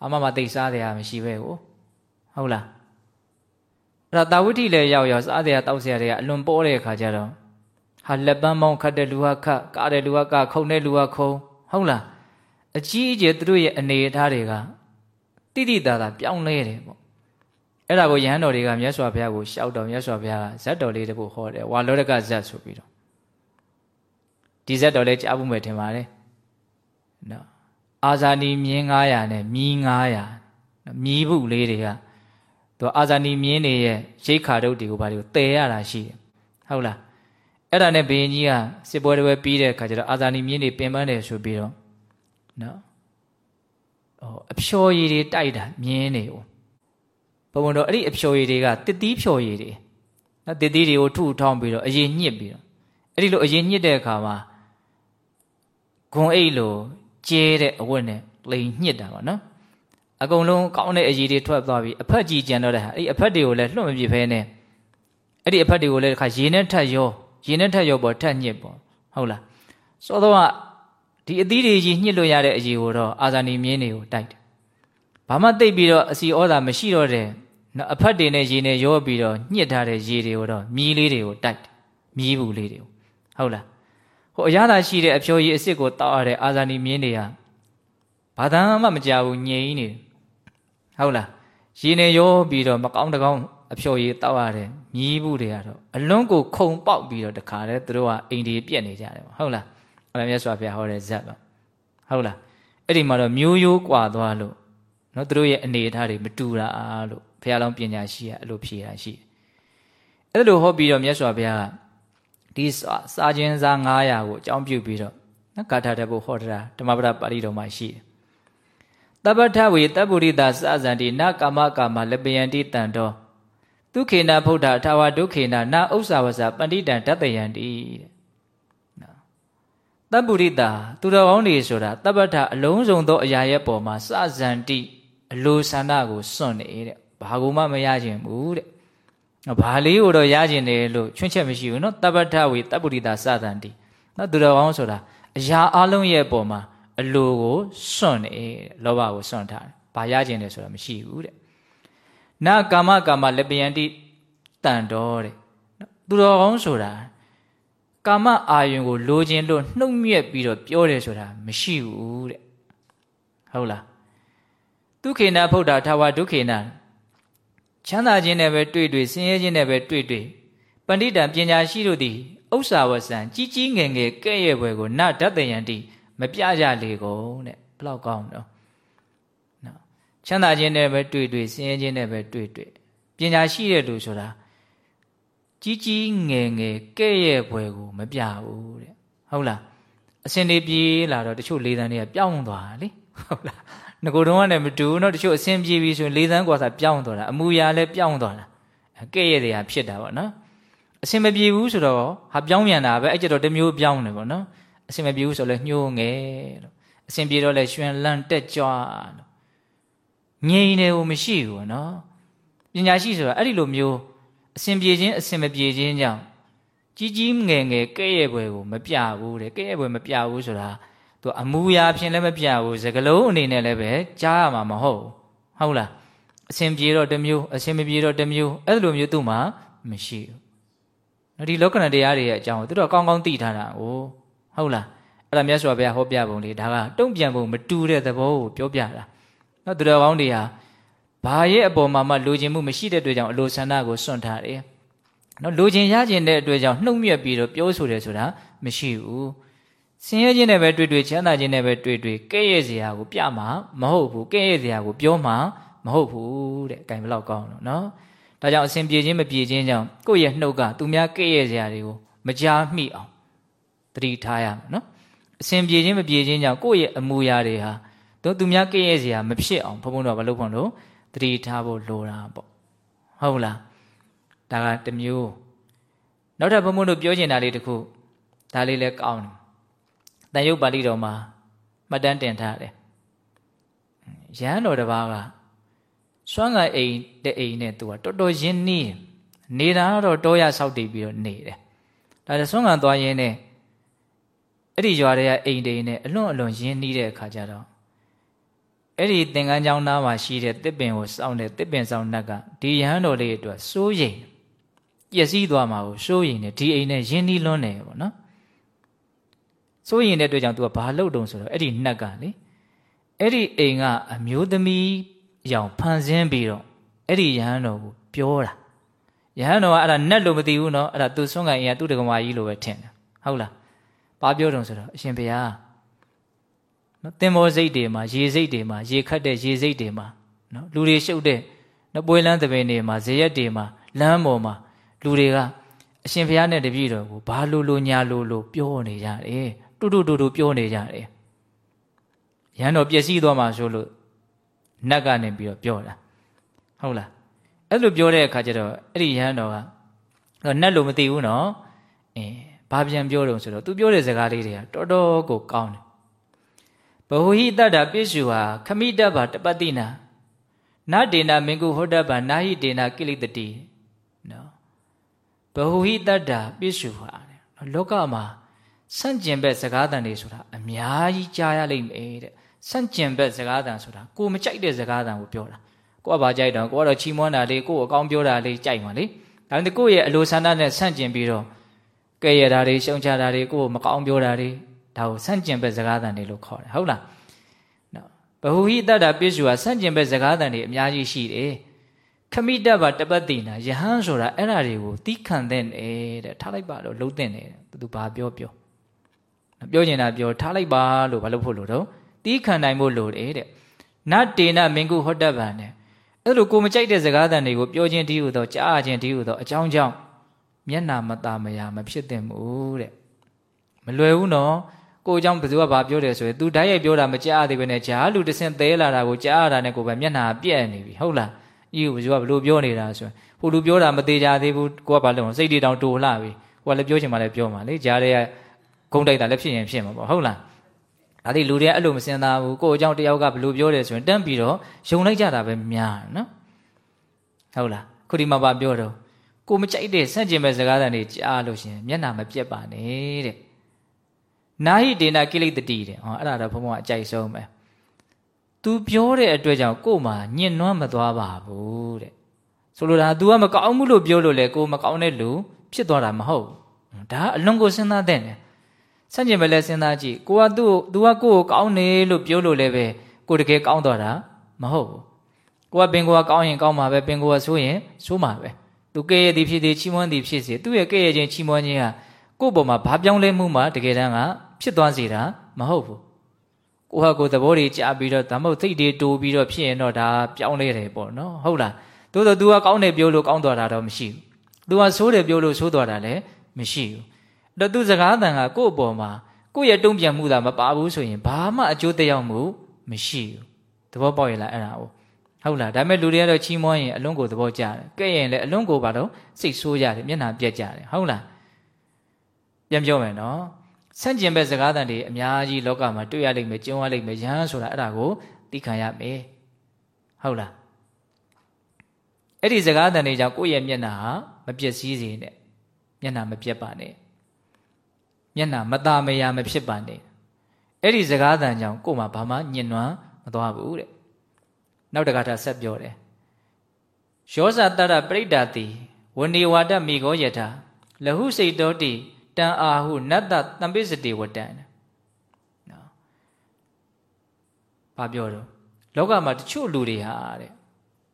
အမမသိစားစရာမရှိပဲကိုဟုတ်လားအဲ့တော့တာဝိထိလည်းရောက်ရောက်စားစရာတောက်စရာတွေကအလွန်ပေါ်တဲ့အခါကျတော့ဟာလက်ပန်းမောင်းခတ်တဲ့လူဟာခတ်ကားတဲ့လူဟာကခုံတဲ့လူဟာခုံဟုတ်လားအကြီးအကျယ်သူတို့ရဲ့အနေအထားတွေကတိတိတသာပြောင်းလဲတယ်ပေါ့အဲ့ဒါကိုယဟန်တော်တွေကမြတ်စွာဘုရားကိုရှောက်တော်မြတ်စွာဘုရားကဇတ်တော်လေးတစ်ခုဟောတယ်ဝါလောဒကဇတ်ဆိုပြီးတော့ဒီဇတ်တော်လေးကြားဖို့မယ်ထင်ပါတယ်နော် အာဇာနီမြင်း900နဲ့မြီး900မြီးဘူးလေးတွေကသူအာဇာနီမြင်းတွေရဲ့ရိတ်ခါတုတ်တွေကိုဘာတွေကိုတည်ရတာရှိတယ်ဟုတ်လားအဲ့ဒါနဲ့ဘုရင်ကြီးကစစ်ပွဲတွေပြီးတဲ့အခါကျတော့အာဇာနီမြင်းတွေပင်ပန်းတယ်ဆိုပြီးတော့နော်ဟိုအဖျော်ရည်တွေတိုက်တာမြင်းနေကိုဘုံဘုံတော့အဲ့ဒီအဖျော်ရည်တွေကတစ်သီးဖျော်ရည်တွေနော်တစ်သီးတွေကိုထုထောင်းပြီးတော့အရင်ညှစ်ပြီးတော့အဲ့ဒီလိုအရင်ညှစ်တဲ့အခါမှာဂွန်အိတ်လို ကျဲတဲ့အဝတ်နဲ့လိန်ညှစ်တာပါနော်အကုန်လုံးကောင်းတဲ့အရည်တွေထွက်သွားပြီးအဖက်ကြီးကျန်တော့တဲ့ဟာအဲ့အဖက်တွေကိုလည်းလွှတ်မပြစ်ဖဲနဲ့အဲ့ဒီအဖက်တွေကိုလည်းတစ်ခါရေနဲ့ထပ်ရောရေနဲ့ထပ်ရောပေါ်ထပ်ညစ်ပေါ်ဟုတ်လားစောတော့ဒီအသီးတွေကြီးညှစ်လို့ရတဲ့အရည်ကိုတော့အာဇာနီမြင်းတွေကိုတိုက်တယ်ဘာမှသိပ်ပြီးတော့အစီဩဇာမရှိတော့တဲ့နော်အဖက်တွေနဲ့ရေနဲ့ရောပြီးတော့ညှစ်ထားတဲ့ရေတွေကိုတော့မြီးလေးတွေကိုတိုက်တယ်မြီးဘူးလေးတွေကိုဟုတ်လား ဟိုအရသာရှိတဲ့အဖျော်ကြီးအစ်စ်ကိုတောက်ရတဲ့အာဇာနည်မြင်းတွေဟာဘာသာမှမကြဘူးငြိမ်နေဟုတ်လားရင်းနေရောပြီးတော့မကောင်းတကောင်းအဖျော်ကြီးတောက်ရတဲ့မြည်ဘူးတွေကတော့အလွန်ကိုခုံပေါက်ပြီးတော့တခါတည်းသူတို့ကအိမ်တွေပြက်နေကြတယ်ဟုတ်လားအဲ့ဒါမြတ်စွာဘုရားဟောတဲ့ဇက်ပါဟုတ်လားအဲ့ဒီမှာတော့မျိုးရိုးကွာသွားလို့နော်သူတို့ရဲ့အနေအထားတွေမတူတာလို့ဘုရားလောင်းပညာရှိရအဲ့လိုဖြေတာရှိအဲ့လိုဟောပြီးတော့မြတ်စွာဘုရားက ဒီစာချင်းစား900ကိုအကြောင်းပြုပြီးတော့နော်ဂါထာတပုတ်ဟောတာဓမ္မပဒပါဠိတော်မှာရှိတယ်တပ္ပထဝေတပ္ပုရိတာစဇန္တိနကာမကာမလပယံတိတံတော်ဒုခေနဗုဒ္ဓထာဝဒုခေနနာဥ္စာဝဇပန္တိတံတတယံတိတဲ့တပ္ပုရိတာသူတော်ကောင်းတွေဆိုတာတပ္ပထအလုံးစုံသောအရာရဲ့ပေါ်မှာစဇန္တိအလိုဆန္ဒကိုစွန့်နေတဲ့ဘာကူမှမရခြင်းဘူးတဲ့ ဘာလေးကိုတော့ရကျင်တယ်လို့ချွင်းချက်မရှိဘူးနော်တပ္ပထဝေတပ္ပုရိတာစသံတိနော်သူတော်ကောင်းဆိုတာအရာအလုံးရဲ့ပုံမှာအလိုကိုစွန့်နေလောဘကိုစွန့်ထားတယ်ဘာရကျင်တယ်ဆိုတာမရှိဘူးတဲ့နာကာမကာမလေပယံတိတန်တော်တဲ့သူတော်ကောင်းဆိုတာကာမအာယုံကိုလိုချင်လို့နှုတ်မြက်ပြီးတော့ပြောတယ်ဆိုတာမရှိဘူးတဲ့ဟုတ်လားဒုက္ခေနာဖုဒ္ဓထာဝဒုက္ခေနာ ချမ်းသာခြင်းနဲ့ပဲတွေ့တွေ့ဆင်းရဲခြင်းနဲ့ပဲတွေ့တွေ့ပဏိတံပညာရှိတို့သည်ဥစ္စာဝဆံကြီးကြီးငယ်ငယ်ကဲ့ရဲ့ဘွယ်ကိုနဓာတ်တယံတိမပြကြလေကုန်တဲ့ဘလောက်ကောင်းတော့နော်ချမ်းသာခြင်းနဲ့ပဲတွေ့တွေ့ဆင်းရဲခြင်းနဲ့ပဲတွေ့တွေ့ပညာရှိတဲ့လူဆိုတာကြီးကြီးငယ်ငယ်ကဲ့ရဲ့ဘွယ်ကိုမပြဘူးတဲ့ဟုတ်လားအစင်တွေပြေးလာတော့တချို့လေးသန်းတွေကပြောင်းသွားလေဟုတ်လား ငကိုတုံးကလည်းမတူဘူးเนาะတချို့အစင်ပြေးပြီးဆိုရင်လေးသန်းกว่าစားပြောင်းသွားတာအမူအရာလည်းပြောင်းသွားတာကဲ့ရဲ့တွေကဖြစ်တာပေါ့နော်အစင်မပြေဘူးဆိုတော့ဟာပြောင်းပြန်တာပဲအဲ့ကျတော့တမျိုးပြောင်းတယ်ပေါ့နော်အစင်မပြေဘူးဆိုလဲညှိုးငယ်လို့အစင်ပြေတော့လဲရွှင်လန်းတက်ကြွလို့ငြိမ်နေဘူးမရှိဘူးပေါ့နော်ပညာရှိဆိုတာအဲ့ဒီလိုမျိုးအစင်ပြေခြင်းအစင်မပြေခြင်းကြောင့်ကြီးကြီးငယ်ငယ်ကဲ့ရဲ့ဘွယ်ကိုမပြဘူးတဲ့ကဲ့ရဲ့ဘွယ်မပြဘူးဆိုတာ သူအမူအရာဖြင့်လည်းမပြဘူးစကလုံးအနေနဲ့လည်းပဲကြားရမှာမဟုတ်ဟုတ်လားအစင်ပြေတော့တစ်မျိုးအစင်မပြေတော့တစ်မျိုးအဲ့လိုမျိုးသူ့မှာမရှိဘူးနော်ဒီလောကနာတရားတွေရဲ့အကြောင်းကိုသူတို့ကောင်းကောင်းသိထားတာ哦ဟုတ်လားအဲ့ဒါမြတ်စွာဘုရားဟောပြပုံလေးဒါကတုံ့ပြန်ပုံမတူတဲ့သဘောကိုပြောပြတာနော်သူတော်ကောင်းတွေဟာဘာရဲ့အပေါ်မှာမှလိုချင်မှုမရှိတဲ့အတွက်ကြောင့်အလိုဆန္ဒကိုစွန့်ထားတယ်နော်လိုချင်ရချင်တဲ့အတွက်ကြောင့်နှုတ်မြက်ပြီးတော့ပြောဆိုတယ်ဆိုတာမရှိဘူး ဆင်းရဲခြင်းနဲ့ပဲတွေ့တွေ့ချမ်းသာခြင်းနဲ့ပဲတွေ့တွေ့ကဲ့ရဲ့စရာကိုပြမှာမဟုတ်ဘူးကဲ့ရဲ့စရာကိုပြောမှာမဟုတ်ဘူးတဲ့အကင်ဘလောက်ကောင်းတော့နော်ဒါကြောင့်အစဉ်ပြေခြင်းမပြေခြင်းကြောင့်ကိုယ့်ရဲ့နှုတ်ကသူများကဲ့ရဲ့စရာတွေကိုမကြားမိအောင်တတိထားရမှာနော်အစဉ်ပြေခြင်းမပြေခြင်းကြောင့်ကိုယ့်ရဲ့အမူအရာတွေဟာတို့သူများကဲ့ရဲ့စရာမဖြစ်အောင်ဘုံဘုံတော့မလုပ်ဖို့လို့တတိထားဖို့လိုတာပေါ့ဟုတ်လားဒါကတမျိုးနောက်ထပ်ဘုံဘုံတို့ပြောချင်တာလေးတခုဒါလေးလည်းကောင်းတယ် တန်ရုပ်ပါဠိတော်မှာမှတ်တမ်းတင်ထားတယ်ရဟန်းတော်တစ်ပါးကစွမ်းကအိမ်တဲ့အိမ်နဲ့သူကတော်တော်ရင်းနှီးနေတာတော့တောရဆောက်တည်ပြီးတော့နေတယ်ဒါဆိုစွမ်းကသွားရင်းနဲ့အဲ့ဒီရွာတွေကအိမ်တိန်နဲ့အလွန်အလွန်ရင်းနှီးတဲ့အခါကျတော့အဲ့ဒီသင်္ကန်းကျောင်းသားမှာရှိတဲ့တစ်ပင်ကိုစောင့်တဲ့တစ်ပင်ဆောင်နှက်ကဒီရဟန်းတော်လေးအတွက်စိုးရိမ်ပျက်စီးသွားမှာကိုစိုးရိမ်နေဒီအိမ်နဲ့ရင်းနှီးလွန်းနေပေါ့နော် စိုးရင်တဲ့အတွက်ကြောင့် तू ကဘာလုပ်တုံဆိုတော့အဲ့ဒီနှက်ကလေအဲ့ဒီအိမ်ကအမျိုးသမီးရောင်ဖန်ဆင်းပြီးတော့အဲ့ဒီရဟန်းတော်ကိုပြောတာရဟန်းတော်ကအဲ့ဒါနှက်လို့မသိဘူးနော်အဲ့ဒါသူဆွန့်ကန်အိမ်ကသူ့တက္ကမကြီးလိုပဲထင်တယ်ဟုတ်လားဘာပြောတုံဆိုတော့အရှင်ဘုရားနော်တင်မောစိတ်တွေမှာရေစိတ်တွေမှာရေခတ်တဲ့ရေစိတ်တွေမှာနော်လူတွေရှုပ်တဲ့နော်ပွဲလန်းသဘင်တွေမှာဇရက်တွေမှာလမ်းပေါ်မှာလူတွေကအရှင်ဘုရားနဲ့တပည့်တော်ကိုဘာလို့လို့ညာလို့လို့ပြောနေရတယ် တူတူတူတူပြောနေကြတယ်ရဟန်းတော်ပျက်စီးသွားမှဆိုလို့နတ်ကနေပြီးတော့ပြောတာဟုတ်လားအဲ့လိုပြောတဲ့အခါကျတော့အဲ့ဒီရဟန်းတော်ကနတ်လို့မသိဘူးနော်အင်းဘာပြန်ပြောတော့ဆိုတော့သူပြောတဲ့စကားလေးတွေကတော်တော်ကိုကောင်းတယ်ဘဝဟိတတ္တပိစုဟာခမိတ္တဗာတပတ္တိနာနတေနာမင်္ဂုဟောတဗာနာဟိတေနာကိလေတတိနော်ဘဝဟိတတ္တပိစုဟာလောကမှာ ဆန့်ကျင်ဘက်စကားတန်တွေဆိုတာအများကြီးကြားရလိမ့်မယ်တဲ့ဆန့်ကျင်ဘက်စကားတန်ဆိုတာကိုမကြိုက်တဲ့စကားတန်ကိုပြောတာကိုကဘာကြိုက်တော့ကိုကတော့ချီးမွမ်းတာလေးကိုအကောင်းပြောတာလေးကြိုက်မှာလေဒါပေမဲ့ကိုရဲ့အလိုဆန္ဒနဲ့ဆန့်ကျင်ပြီးတော့ကဲရတာတွေရှုံချတာတွေကိုမကောင်းပြောတာတွေဒါကိုဆန့်ကျင်ဘက်စကားတန်တွေလို့ခေါ်တယ်ဟုတ်လားနော်ဘဟုဟိတတ္တပိစုဟာဆန့်ကျင်ဘက်စကားတန်တွေအများကြီးရှိတယ်ခမိတ္တဗတပတ်တိနာယဟန်ဆိုတာအဲ့ဓာတွေကိုတီးခံတဲ့တဲ့ထားလိုက်ပါတော့လုံးတဲ့တယ်သူဘာပြောပြော ပြောကျင်တာပြောထားလိုက်ပါလို့ဘာလို့ဖို့လို့တော့တီးခံနိုင်ဖို့လိုတယ်တဲ့နတ်တေနမင်္ဂုဟောတဗံတဲ့အဲ့လိုကိုမကြိုက်တဲ့စကားသံတွေကိုပြောခြင်းတည်းဟူသောကြားခြင်းတည်းဟူသောအကြောင်းကြောင့်မျက်နာမตาမယာမဖြစ်သင့်ဘူးတဲ့မလွယ်ဘူးနော်ကိုအကြောင်းဘယ်သူကဘာပြောတယ်ဆိုရင် तू ဓာတ်ရိုက်ပြောတာမကြားသေးပဲနဲ့ဂျာလူတဆင်သေးလာတာကိုကြားရတာနဲ့ကိုပဲမျက်နာပြက်နေပြီဟုတ်လားဤကိုဘယ်သူကဘလို့ပြောနေတာဆိုရင်ဟိုလူပြောတာမသေးကြသေးဘူးကိုကဘာလို့စိတ်တွေတောင်တိုလှပြီကိုကလည်းပြောချင်မှလည်းပြောမှာလေကြားတဲ့ ဂုံတိုက်တာလည်းဖြစ်ရင်ဖြစ်မှာပေါ့ဟုတ်လားဒါဒီလူတွေကအဲ့လိုမစင်သားဘူးကိုယ့်အကြောင်းတယောက်ကဘလို့ပြောတယ်ဆိုရင်တန်းပြီးတော့ယုံလိုက်ကြတာပဲများနော်ဟုတ်လားခုဒီမှာပါပြောတော့ကိုမကြိုက်တဲ့ဆန့်ကျင်မဲ့စကားသံတွေကြားလို့ရှင်မျက်နာမပြတ်ပါနဲ့တဲ့နာဟိဒေနာကိလေတတိတဲ့ဟောအဲ့ဒါတော့ဘုံဘုံအကြိုက်ဆုံးပဲသူပြောတဲ့အတွက်ကြောင့်ကို့မှာညှဉ်းနှွမ်းမသွားပါဘူးတဲ့ဆိုလိုတာ तू ကမကောင်းဘူးလို့ပြောလို့လေကိုမကောင်းတဲ့လူဖြစ်သွားတာမဟုတ်ဒါအလွန်ကိုစဉ်းစားတဲ့တယ် ဆန့်ကျင်ပဲလဲစဉ်းစားကြည့်ကိုကသူ့သူကကိုယ့်ကိုကောင်းနေလို့ပြောလို့လည်းပဲကိုတကယ်ကောင်းတော့တာမဟုတ်ဘူးကိုကပင်ကိုကကောင်းရင်ကောင်းမှာပဲပင်ကိုကဆိုးရင်ဆိုးမှာပဲသူကဲ့ရဲ့သည်ဖြစ်သည်ချီးမွမ်းသည်ဖြစ်စေသူ့ရဲ့ကဲ့ရဲ့ခြင်းချီးမွမ်းခြင်းကကိုယ့်ပေါ်မှာဘာပြောင်းလဲမှုမှတကယ်တမ်းကဖြစ်သွားစေတာမဟုတ်ဘူးကိုဟာကိုသဘောတွေကြာပြီးတော့ဒါမှမဟုတ်သိတွေတိုးပြီးတော့ဖြစ်ရင်တော့ဒါပြောင်းလဲတယ်ပေါ့နော်ဟုတ်လားသို့တော့ तू ကကောင်းတယ်ပြောလို့ကောင်းသွားတာတော့မရှိဘူး तू ကဆိုးတယ်ပြောလို့ဆိုးသွားတာလည်းမရှိဘူးအဲ့ တော့ तू စကားတန်ကကိုယ့်အပေါ်မှာကိုယ့်ရဲ့တုံ့ပြန်မှုသာမပါဘူးဆိုရင်ဘာမှအကျိုးသက်ရောက်မှုမရှိဘူးသဘောပေါက်ရလားအဲ့ဒါကိုဟုတ်လားဒါပေမဲ့လူတွေကတော့ချီးမွမ်းရင်အလွန်ကိုသဘောကျတယ်ကဲ့ရင်လည်းအလွန်ကိုပါတော့စိတ်ဆိုးကြတယ်မျက်နှာပြက်ကြတယ်ဟုတ်လားပြန်ပြောမယ်နော်ဆန့်ကျင်ဘက်စကားသံတွေအများကြီးလောကမှာတွေ့ရလိမ့်မယ်ကျုံရလိမ့်မယ်ယဟန်ဆိုတာအဲ့ဒါကိုသိခံရမယ်ဟုတ်လားအဲ့ဒီစကားသံတွေကြောင့်ကိုယ့်ရဲ့မျက်နှာဟာမပြည့်စည်စေနဲ့မျက်နှာမပြတ်ပါနဲ့ မျက်နှာမตาမယာမဖြစ်ပါနဲ့အဲ့ဒီစကားသံကြောင့်ကိုယ်မှာဘာမှညှဉ်းနှွမ်းမသွားဘူးတဲ့နောက်တခါထဆက်ပြောတယ်ယောဇတရပရိဒတိဝဏီဝါဒမိကောယထာလဟုစိတ်တော်တိတံအာဟုနတ္တတံပိစတိဝတံနော်ဘာပြောတော့လောကမှာတချို့လူတွေဟာတဲ့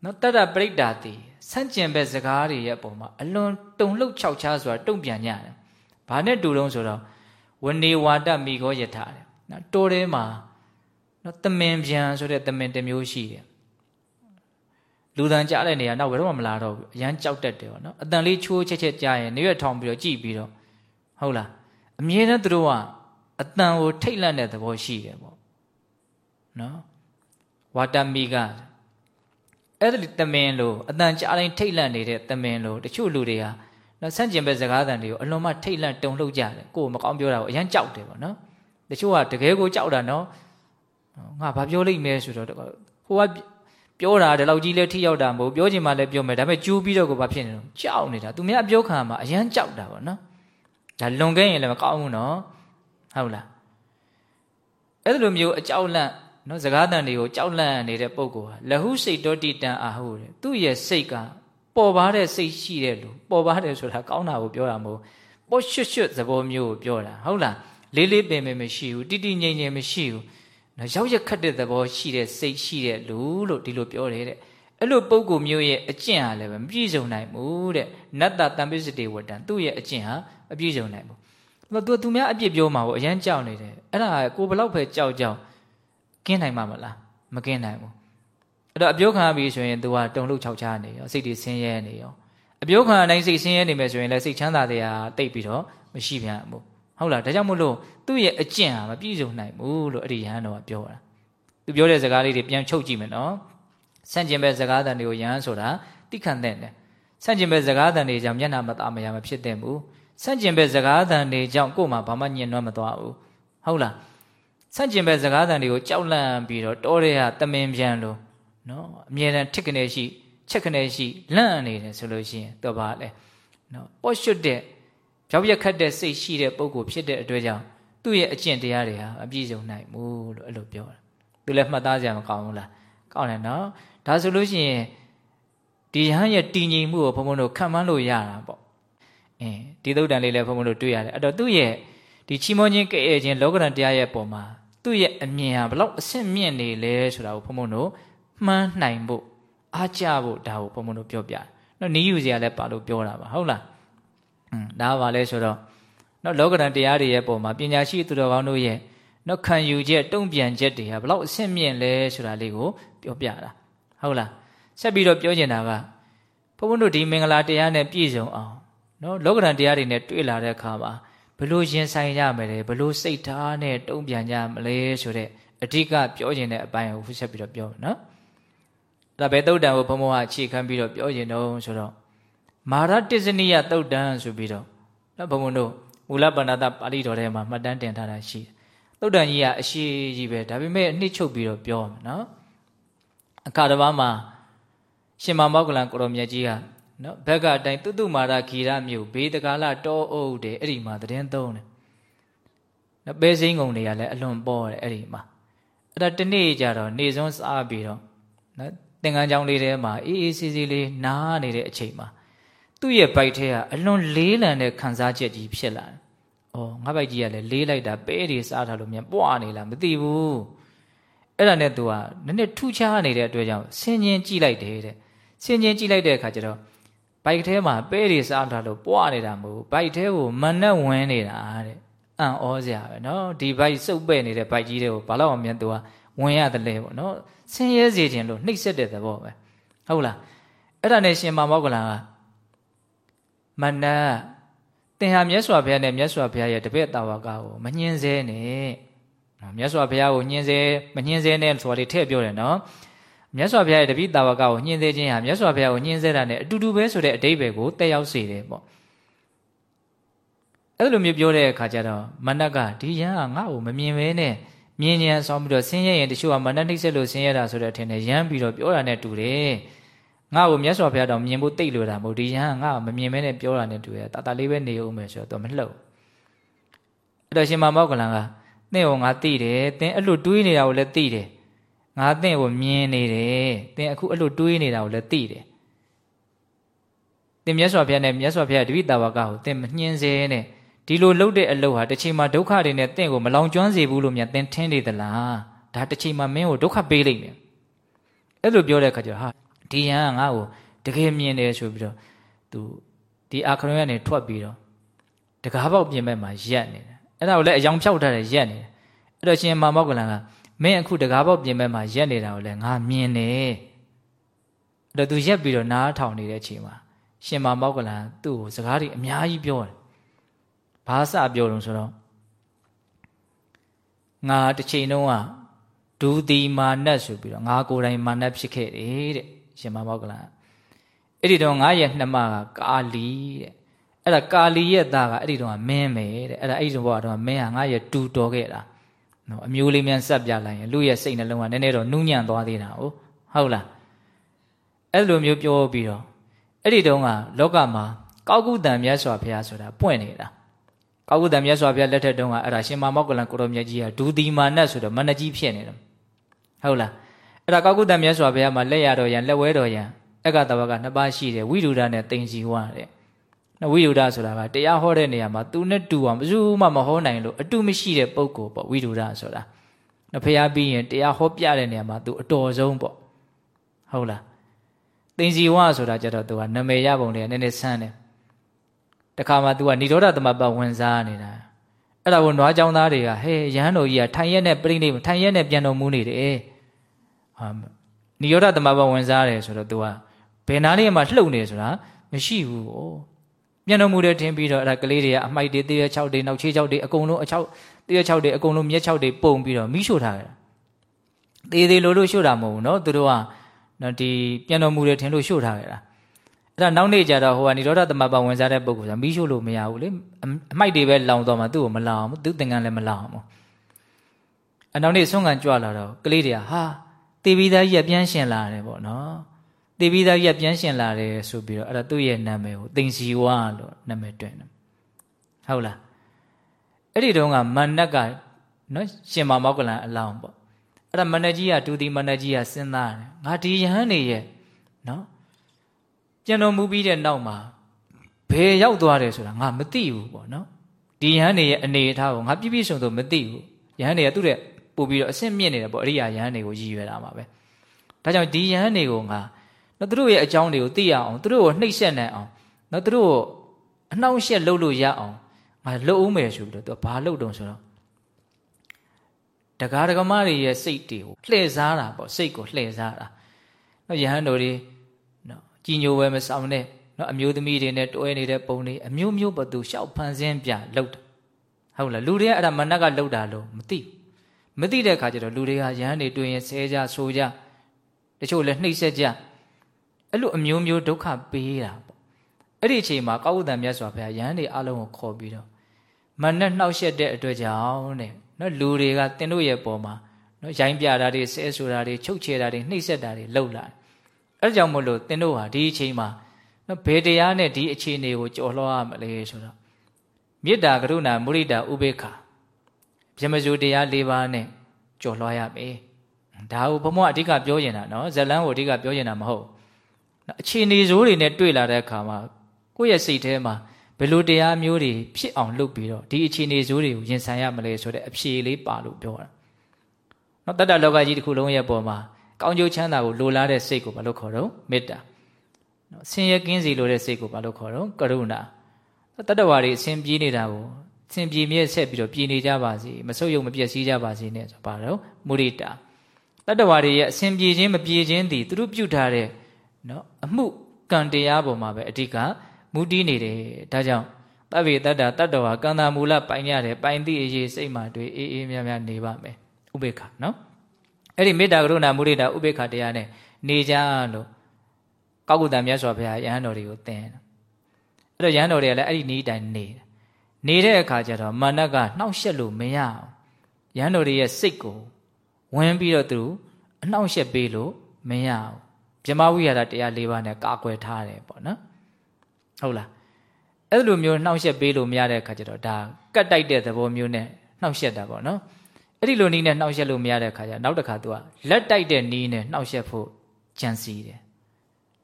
နော်တတ္တပရိဒါတိဆန့်ကျင်ဘက်စကားတွေရဲ့အပေါ်မှာအလွန်တုံလှုပ်ခြောက်ခြားစွာတုံ့ပြန်ကြတယ် ဘာနဲ့တူတုံးဆိုတော့ဝနေဝါဒမိကောယထာတဲ့နော်တိုးထဲမှာနော်တမင်ပြန်ဆိုတဲ့တမင်တစ်မျိုးရှိတယ်လူတန်ကြားတဲ့နေရာနောက်ဘယ်တော့မှမလာတော့ဘူးအရန်ကြောက်တတ်တယ်ပေါ့နော်အတန်လေးချိုးချက်ချက်ကြားရင်နေရွက်ထောင်ပြီးတော့ကြည်ပြီးတော့ဟုတ်လားအမြဲတမ်းသူတို့ကအတန်ကိုထိတ်လန့်တဲ့သဘောရှိတယ်ပေါ့နော်ဝါတမီကအဲ့ဒီတမင်လို့အတန်ကြားတိုင်းထိတ်လန့်နေတဲ့တမင်လို့တချို့လူတွေဟာ နော်ဆန့်ကျင်ဘက်စကားသံတွေကိုအလွန်မှထိတ်လန့်တုန်လှုပ်ကြတယ်ကိုယ်မကောင်းပြောတာကိုအရန်ကြောက်တယ်ပေါ့နော်တချို့ကတကယ်ကိုကြောက်တာနော်ငါဘာပြောလိမ့်မယ်ဆိုတော့ဟိုကပြောတာဒီလောက်ကြီးလဲထိရောက်တာမဟုတ်ပြောချင်မှလည်းပြောမယ်ဒါပေမဲ့ကျူးပြီးတော့ကိုဘာဖြစ်နေလဲကြောက်နေတာသူများပြောခံမှာအရန်ကြောက်တာပေါ့နော်ဒါလွန်ခဲ့ရင်လည်းမကောင်းဘူးနော်ဟုတ်လားအဲ့လိုမျိုးအကြောက်လန့်နော်စကားတန်တွေကိုကြောက်လန့်နေတဲ့ပုံကောလဟုစိတ်တော်တိတန်အာဟုတဲ့သူ့ရဲ့စိတ်က ပေါ်ပါတဲ့စိတ်ရှိတဲ့လူပေါ်ပါတယ်ဆိုတာကောင်းတာကိုပြောတာမဟုတ်ပေါ်ရွှွတ်ရွှွတ်သဘောမျိုးကိုပြောတာဟုတ်လားလေးလေးပင်ပင်မရှိဘူးတိတိငြိမ်ငြိမ်မရှိဘူးနော်ရောက်ရခတ်တဲ့သဘောရှိတဲ့စိတ်ရှိတဲ့လူလို့ဒီလိုပြောတယ်တဲ့အဲ့လိုပုံကိုမျိုးရဲ့အကျင့်ဟာလည်းမပြည့်စုံနိုင်ဘူးတဲ့နတ္တတံပိစတေဝတ္တံသူ့ရဲ့အကျင့်ဟာမပြည့်စုံနိုင်ဘူး။သူသူများအပြစ်ပြောမှာကိုအရန်ကြောက်နေတယ်။အဲ့ဒါကိုဘလောက်ပဲကြောက်ကြောက်ကင်းနိုင်မှာမလား။မကင်းနိုင်ဘူး။ အဲ့တော့အပြောခံရပြီဆိုရင် तू ကတုံလို့ခြောက်ချနေရောစိတ်တွေဆင်းရဲနေရောအပြောခံအတိုင်းစိတ်ဆင်းရဲနေမယ်ဆိုရင်လည်းစိတ်ချမ်းသာတရားတိတ်ပြီးတော့မရှိပြန်ဘူး။ဟုတ်လားဒါကြောင့်မို့လို့သူ့ရဲ့အကျင့်ဟာမပြည့်စုံနိုင်ဘူးလို့အဲ့ဒီယဟန်တော်ကပြောတာ။သူပြောတဲ့စကားလေးတွေပြန်ချုပ်ကြည့်မယ်နော်။ဆန့်ကျင်ဘက်စကားတန်တွေကိုယဟန်ဆိုတာတိခန့်တဲ့တယ်။ဆန့်ကျင်ဘက်စကားတန်တွေကြောင့်မျက်နှာမသားမရမဖြစ်တဲ့ဘူး။ဆန့်ကျင်ဘက်စကားသံတွေကြောင့်ကို့မှာဘာမှညှဉ်းနှွမ်းမသွားဘူးဟုတ်လားဆန့်ကျင်ဘက်စကားသံတွေကိုကြောက်လန့်ပြီးတော့တောထဲကတမင်ပြန်လို့ နော်အမြဲတမ်းထစ်ကနေရှိချက်ကနေရှိလန့်နေတယ်ဆိုလို့ရှိရင်တော့ပါလေနော်ပေါ့ရွှတ်တဲ့ကြောက်ရက်ခတ်တဲ့စိတ်ရှိတဲ့ပုံကိုဖြစ်တဲ့အတွက်ကြောင့်သူ့ရဲ့အကျင့်တရားတွေဟာအပြည့်စုံနိုင်ဘူးလို့အဲ့လိုပြောတာသူလည်းမှတ်သားကြမကောင်းဘူးလားကောင်းတယ်နော်ဒါဆိုလို့ရှိရင်ဒီဟန်ရဲ့တည်ငြိမ်မှုကိုဘုံဘုံတို့ခံမှန်းလို့ရတာပေါ့အင်းဒီသုတ်တန်လေးလည်းဘုံဘုံတို့တွေ့ရတယ်အဲ့တော့သူ့ရဲ့ဒီချီးမွမ်းခြင်းကဲ့ရဲ့ခြင်းလောကရန်တရားရဲ့ပုံမှာသူ့ရဲ့အမြင်ဟာဘလောက်အဆင့်မြင့်နေလဲဆိုတာကိုဘုံဘုံတို့ မှန်းနိုင်ဖို့အားကြဖို့ဒါကိုဘုံဘုံတို့ပြောပြတယ်နော်နီးယူစရာလည်းပါလို့ပြောတာပါဟုတ်လားอืมဒါပါလဲဆိုတော့နော်လောကရန်တရားတွေရဲ့ပုံမှာပညာရှိသူတော်ကောင်းတို့ရဲ့နော်ခံယူချက်တုံ့ပြန်ချက်တွေဟာဘလောက်အဆင့်မြင့်လဲဆိုတာလေးကိုပြောပြတာဟုတ်လားဆက်ပြီးတော့ပြောချင်တာကဘုန်းဘုန်းတို့ဒီမင်္ဂလာတရားနဲ့ပြည့်စုံအောင်နော်လောကဓာတ်တရားတွေနဲ့တွေ့လာတဲ့အခါမှာဘလို့ရင်ဆိုင်ရမလဲဘလို့စိတ်ထားနဲ့တုံ့ပြန်ကြမလဲဆိုတဲ့အဓိကပြောခြင်းတဲ့အပိုင်းကိုဆက်ပြီးတော့ပြောမယ်နော် ဒါပဲတုတ်တန်ကိုဘုံဘုံကအခြေခံပြီးတော့ပြောခြင်းတော့ဆိုတော့မာရတစ္စနိယတုတ်တန်ဆိုပြီးတော့နော်ဘုံဘုံတို့မူလပဏ္ဏတပါဠိတော်ထဲမှာမှတ်တမ်းတင်ထားတာရှိတယ်တုတ်တန်ကြီးကအရှိကြီးပဲဒါပေမဲ့အနှစ်ချုပ်ပြီးတော့ပြောမယ်နော်အခါတစ်ပါးမှာရှင်မမောကလံကိုရောမြတ်ကြီးကနော်ဘက်ကအတိုင်းတုတုမာရဂီရမြို့ဘေးတကားလတောအုပ်တယ်အဲ့ဒီမှာတည်င်းသုံးတယ်နော်ပဲစိမ့်ငုံတွေကလည်းအလွန်ပေါ်တယ်အဲ့ဒီမှာအဲ့ဒါတနေ့ကြတော့နေစွန်းစားပြီးတော့နော် သင်္ကန်းကြောင်လေးထဲမှာအေးအေးဆေးဆေးလေးနားနေတဲ့အချိန်မှာ သူ့ရဲ့ဘိုက်ထဲကအလွန်လေးလံတဲ့ခံစားချက်ကြီးဖြစ်လာတယ်။အော်ငါဘိုက်ကြီးကလည်းလေးလိုက်တာပဲတွေစားထားလို့မြန်ပွားနေလားမသိဘူး။အဲ့ဒါနဲ့ तू ကနည်းနည်းထူးခြားနေတဲ့အတွက်ကြောင့်ဆင်ញင်ကြည့်လိုက်တယ်တဲ့။ဆင်ញင်ကြည့်လိုက်တဲ့အခါကျတော့ဘိုက်ထဲမှာပဲတွေစားထားလို့ပွားနေတာမဟုတ်ဘူး။ဘိုက်ထဲကိုမနဲ့ဝင်နေတာတဲ့အံ့ဩစရာပဲနော်။ဒီဘိုက်စုပ်ပဲ့နေတဲ့ဘိုက်ကြီးတွေကိုဘာလို့အောင်မြန် तू ကဝင်ရတယ်လဲပေါ့နော်။ ဆင်းရဲစေခြင်းလို့နှိပ်စက်တဲ့သဘောပဲ။ဟုတ်လား။အဲ့ဒါနဲ့ရှင်မောဂလန်ကမနတ်သင်ဟာမြတ်စွာဘုရားနဲ့မြတ်စွာဘုရားရဲ့တပည့်တာဝကကိုမညှင်းဆဲနဲ့နော်မြတ်စွာဘုရားကိုညှင်းဆဲမညှင်းဆဲနဲ့ဆိုတာလေးထည့်ပြောတယ်နော်မြတ်စွာဘုရားရဲ့တပည့်တာဝကကိုညှင်းဆဲခြင်းဟာမြတ်စွာဘုရားကိုညှင်းဆဲတာနဲ့အတူတူပဲဆိုတဲ့အတိပ္ပယ်ကိုတက်ရောက်စေတယ်ပေါ့အဲ့လိုမျိုးပြောတဲ့အခါကျတော့မနတ်ကဒီရန်ကငါ့ကိုမမြင်ပဲနဲ့ မြင်ဉဏ်ဆောင်ပြီးတော့ဆင်းရဲရင်တချို့ကမနတ်နှိမ့်ဆက်လို့ဆင်းရဲတာဆိုတဲ့အထင်နဲ့ရမ်းပြီးတော့ပြောတာနဲ့တူတယ်ငါ့ကိုမြတ်စွာဘုရားတော်မြင်ဖို့တိတ်လို့တာမဟုတ်ဒီရဟန်းငါ့ကိုမမြင်မဲနဲ့ပြောတာနဲ့တူရဲ့တာတာလေးပဲနေဦးမယ်ဆိုတော့မလှုပ်အဲ့တော့ရှင်မမောကလန်ကသင်ကိုငါသိတယ်သင်အဲ့လိုတွေးနေတာကိုလည်းသိတယ်ငါသင်ကိုမြင်နေတယ်သင်အခုအဲ့လိုတွေးနေတာကိုလည်းသိတယ်သင်မြတ်စွာဘုရားနဲ့မြတ်စွာဘုရားတပိတာဝကကိုသင်မနှင်းစေနဲ့ ဒီလိုလှုပ်တဲ့အလုပ်ဟာတစ်ချိန်မှာဒုက္ခတွေနဲ့သင်ကိုမလောင်ကျွမ်းစေဘူးလို့မြန်သင်ထင်နေသလားဒါတစ်ချိန်မှာမင်းကိုဒုက္ခပေးလိမ့်မယ်အဲ့လိုပြောတဲ့အခါကျတော့ဟာဒီယံကငါ့ကိုတကယ်မြင်တယ်ဆိုပြီးတော့သူဒီအာခရုံကနေထွက်ပြီးတော့တကားပေါက်ပြင်မဲ့မှာရက်နေတယ်အဲ့ဒါကိုလည်းအယောင်ဖြောက်ထားတယ်ရက်နေတယ်အဲ့တော့ရှင်မာမောက်ကလန်ကမင်းအခုတကားပေါက်ပြင်မဲ့မှာရက်နေတာကိုလည်းငါမြင်တယ်အဲ့တော့သူရက်ပြီးတော့နားထောင်နေတဲ့အချိန်မှာရှင်မာမောက်ကလန်သူ့ကိုစကားတွေအများကြီးပြောတယ် ဘာစပြောလို့ဆိုတော့ငါတစ်ချိန်တုန်းကဒူဒီမာနတ်ဆိုပြီးတော့ငါကိုယ်တိုင်မာနတ်ဖြစ်ခဲ့တယ်တဲ့ရှင်မမောကလန်အဲ့ဒီတော့ငါရဲ့နှမကကာလီတဲ့အဲ့ဒါကာလီရဲ့သားကအဲ့ဒီတော့မင်းမယ်တဲ့အဲ့ဒါအဲ့ဒီတော့ကတော့မင်းဟာငါရဲ့တူတော်ခဲ့တာနော်အမျိုးလေးမြန်ဆက်ပြလိုက်ရင်လူရဲ့စိတ်နှလုံးကနည်းနည်းတော့နူးညံ့သွားသေးတာဟုတ်ဟုတ်လားအဲ့လိုမျိုးပြောပြီးတော့အဲ့ဒီတုန်းကလောကမှာကောက်ကုတံမြတ်စွာဘုရားဆိုတာပွင့်နေတာ ကောက်ကုတံမြတ်စွာဘုရားလက်ထက်တုန်းကအဲ့ဒါရှင်မမောကလန်ကိုရောမြတ်ကြီးကဒူဒီမာနတ်ဆိုတော့မနကြီးဖြစ်နေတယ်ဟုတ်လားအဲ့ဒါကောကုတ္တမြတ်စွာဘုရားမှာလက်ရတော်ရန်လက်ဝဲတော်ရန်အက္ကတဝကနှစ်ပါးရှိတယ်ဝိရုဒ္ဓနဲ့တိန်စီဝါတဲ့နော်ဝိရုဒ္ဓဆိုတာကတရားဟောတဲ့နေရာမှာသူနဲ့တူအောင်ဘယ်သူမှမဟောနိုင်လို့အတူမရှိတဲ့ပုဂ္ဂိုလ်ပေါ့ဝိရုဒ္ဓဆိုတာနော်ဖျားပြီးရင်တရားဟောပြတဲ့နေရာမှာသူအတော်ဆုံးပေါ့ဟုတ်လားတိန်စီဝါဆိုတာကြတော့သူကနာမည်ရပုံတွေနည်းနည်းဆန်းတယ် တခါမှ तू ကဏိရောဓသမပတ်ဝင်စားနေတာအဲ့ဒါကိုနွားကြောင်းသားတွေကဟဲ့ရဟန်းတော်ကြီးကထိုင်ရက်နဲ့ပြိဋိထိုင်ရက်နဲ့ပြန်တော်မူနေတယ်ဟာနိရောဓသမဘဝင်စားတယ်ဆိုတော့ तू ကဘယ်နာလေးမှာလှုပ်နေဆိုတာမရှိဘူးဩပြန်တော်မူတယ်ထင်ပြီးတော့အဲ့ဒါကလေးတွေကအမိုက်တွေတရ6တွေနောက်ချေး6တွေအကုန်လုံးအ6တရ6တွေအကုန်လုံးမြက်6တွေပုံပြီးတော့မိရှို့ထားတယ်သေးသေးလိုလိုရှို့တာမဟုတ်ဘူးเนาะသူတို့ကနော်ဒီပြန်တော်မူတယ်ထင်လို့ရှို့ထားခဲ့တာ အဲ့ဒါနောက်နေ့ကျတော့ဟိုကနိရောဓသမဘဝင်စားတဲ့ပုဂ္ဂိုလ်ကမိရှို့လို့မရဘူးလေအမိုက်တွေပဲလောင်တော့မှသူ့ကိုမလောင်ဘူးသူ့သင်္ကန်းလည်းမလောင်ဘူးအနောက်နေ့ဆွမ်းကန်ကြွလာတော့ကလေးတွေကဟာတေပြီးသားကြီးကပြန်ရှင်လာတယ်ပေါ့နော်တေပြီးသားကြီးကပြန်ရှင်လာတယ်ဆိုပြီးတော့အဲ့ဒါသူ့ရဲ့နာမည်ကိုတင်စီဝါလို့နာမည်တွင်တယ်ဟုတ်လားအဲ့ဒီတုန်းကမန္နကနော်ရှင်မမောကလန်အလောင်းပေါ့အဲ့ဒါမန္နကြီးကဒူဒီမန္နကြီးကစဉ်းစားတယ်ငါဒီယဟန်နေရဲ့နော် ပြန်တော်မူပြီးတဲ့နောက်မှာဘယ်ရောက်သွားတယ်ဆိုတာငါမသိဘူးပေါ့နော်ဒီယဟန်နေရဲ့အနေအထားကိုငါပြည့်ပြည့်စုံစုံမသိဘူးယဟန်နေကသူ့တဲ့ပို့ပြီးတော့အဆင့်မြင့်နေတယ်ပေါ့အရိယာယဟန်တွေကိုရည်ရွယ်တာမှာပဲဒါကြောင့်ဒီယဟန်တွေကိုငါနော်သူတို့ရဲ့အကြောင်းတွေကိုသိရအောင်သူတို့ကိုနှိပ်စက်နိုင်အောင်နော်သူတို့ကိုအနှောင့်အယှက်လုပ်လို့ရအောင်ငါလှုပ်အောင်မယ်ဆိုပြီးတော့သူကဘာလှုပ်တုံဆိုတော့တကားဒကမတွေရဲ့စိတ်တွေကိုလှည့်စားတာပေါ့စိတ်ကိုလှည့်စားတာနော်ယဟန်တို့တွေနော် ကြီးညိုဝဲမဆောင်နဲ့နော်အမျိုးသမီးတွေနဲ့တွဲနေတဲ့ပုံတွေအမျိုးမျိုးပတ်သူရှောက်ဖန်ဆင်းပြလှုပ်တာဟုတ်လားလူတွေကအဲ့ဒါမနက်ကလှုပ်တာလို့မသိဘူးမသိတဲ့အခါကျတော့လူတွေကရဟန်းတွေတွေ့ရင်ဆဲကြဆိုကြတချို့လည်းနှိပ်စက်ကြအဲ့လိုအမျိုးမျိုးဒုက္ခပေးတာပေါ့အဲ့ဒီအချိန်မှာကောက်ဝတ္တန်မြတ်စွာဘုရားရဟန်းတွေအလုံးကိုခေါ်ပြီးတော့မနဲ့နှောက်ရက်တဲ့အတွက်ကြောင့်တဲ့နော်လူတွေကတင်းတို့ရဲ့ပေါ်မှာနော်ရိုင်းပြတာတွေဆဲဆိုတာတွေချုပ်ချယ်တာတွေနှိပ်စက်တာတွေလှုပ်လာ အဲ့ကြောင့်မို့လို့တင်းတို့ဟာဒီအချိန်မှာနော်ဘယ်တရားနဲ့ဒီအခြေအနေကိုကြော်လွှားရမလဲဆိုတော့မေတ္တာကရုဏာမုရိဒာဥပေက္ခဗြဟ္မဇူတရား၄ပါးနဲ့ကြော်လွှားရမယ်ဒါကိုဘုံဘအဓိကပြောနေတာနော်ဇလန်းကိုအဓိကပြောနေတာမဟုတ်အခြေအနေဇိုးတွေနဲ့တွေ့လာတဲ့အခါမှာကိုယ့်ရဲ့စိတ်ထဲမှာဘယ်လိုတရားမျိုးတွေဖြစ်အောင်လုပ်ပြီးတော့ဒီအခြေအနေဆိုးတွေကိုရင်ဆိုင်ရမလဲဆိုတဲ့အဖြေလေးပါလို့ပြောတာနော်တတ္တလောကကြီးတစ်ခုလုံးရဲ့ပေါ်မှာ ကောင်းကျိုးချမ်းသာကိုလိုလားတဲ့စိတ်ကိုဘာလို့ခေါ်တော့မေတ္တာနော်ဆင်းရဲကင်းစီလိုတဲ့စိတ်ကိုဘာလို့ခေါ်တော့ကရုဏာတတ္တဝါတွေအစဉ်ပြေးနေတာကိုဆင်ပြေမြဲဆက်ပြီးတော့ပြေးနေကြပါစေမဆုပ်ယုပ်မပျက်စီးကြပါစေနဲ့ဆိုပါတော့မုရိတာတတ္တဝါတွေရဲ့အစဉ်ပြေခြင်းမပြေခြင်းသည်သူတို့ပြုထားတဲ့နော်အမှုကံတရားပေါ်မှာပဲအဓိကမူတည်နေတယ်ဒါကြောင့်တဗ္ဗေတတ္တတတ္တဝါကံတာမူလပိုင်ရတယ်ပိုင်သည့်အရေးစိတ်မှတွေ့အေးအေးမြမြနေပါမယ်ဥပေက္ခနော် အဲ့ဒီမေတ္တာကရုဏာမုဒိတာဥပေက္ခတရားနဲ့နေကြလို့ကောက်ကုတံမြတ်စွာဘုရားယဟန်တော်တွေကိုသင်တယ်အဲ့တော့ယဟန်တော်တွေကလည်းအဲ့ဒီနေတိုင်းနေတယ်နေတဲ့အခါကျတော့မာနကနှောက်ယှက်လို့မရအောင်ယဟန်တော်တွေရဲ့စိတ်ကိုဝင်ပြီးတော့သူအနှောက်ယှက်ပေးလို့မရအောင်ဗြဟ္မဝိဟာရတရား၄ပါးနဲ့ကာကွယ်ထားတယ်ပေါ့နော်ဟုတ်လားအဲ့လိုမျိုးနှောက်ယှက်ပေးလို့မရတဲ့အခါကျတော့ဒါကတ်တိုက်တဲ့သဘောမျိုးနဲ့နှောက်ယှက်တာပေါ့နော် အဲ့ဒီလိုနီးနဲ့နှောက်ယှက်လို့မရတဲ့အခါကျနောက်တစ်ခါ तू ကလက်တိုက်တဲ့နီးနဲ့နှောက်ယှက်ဖို့ကြံစီတယ်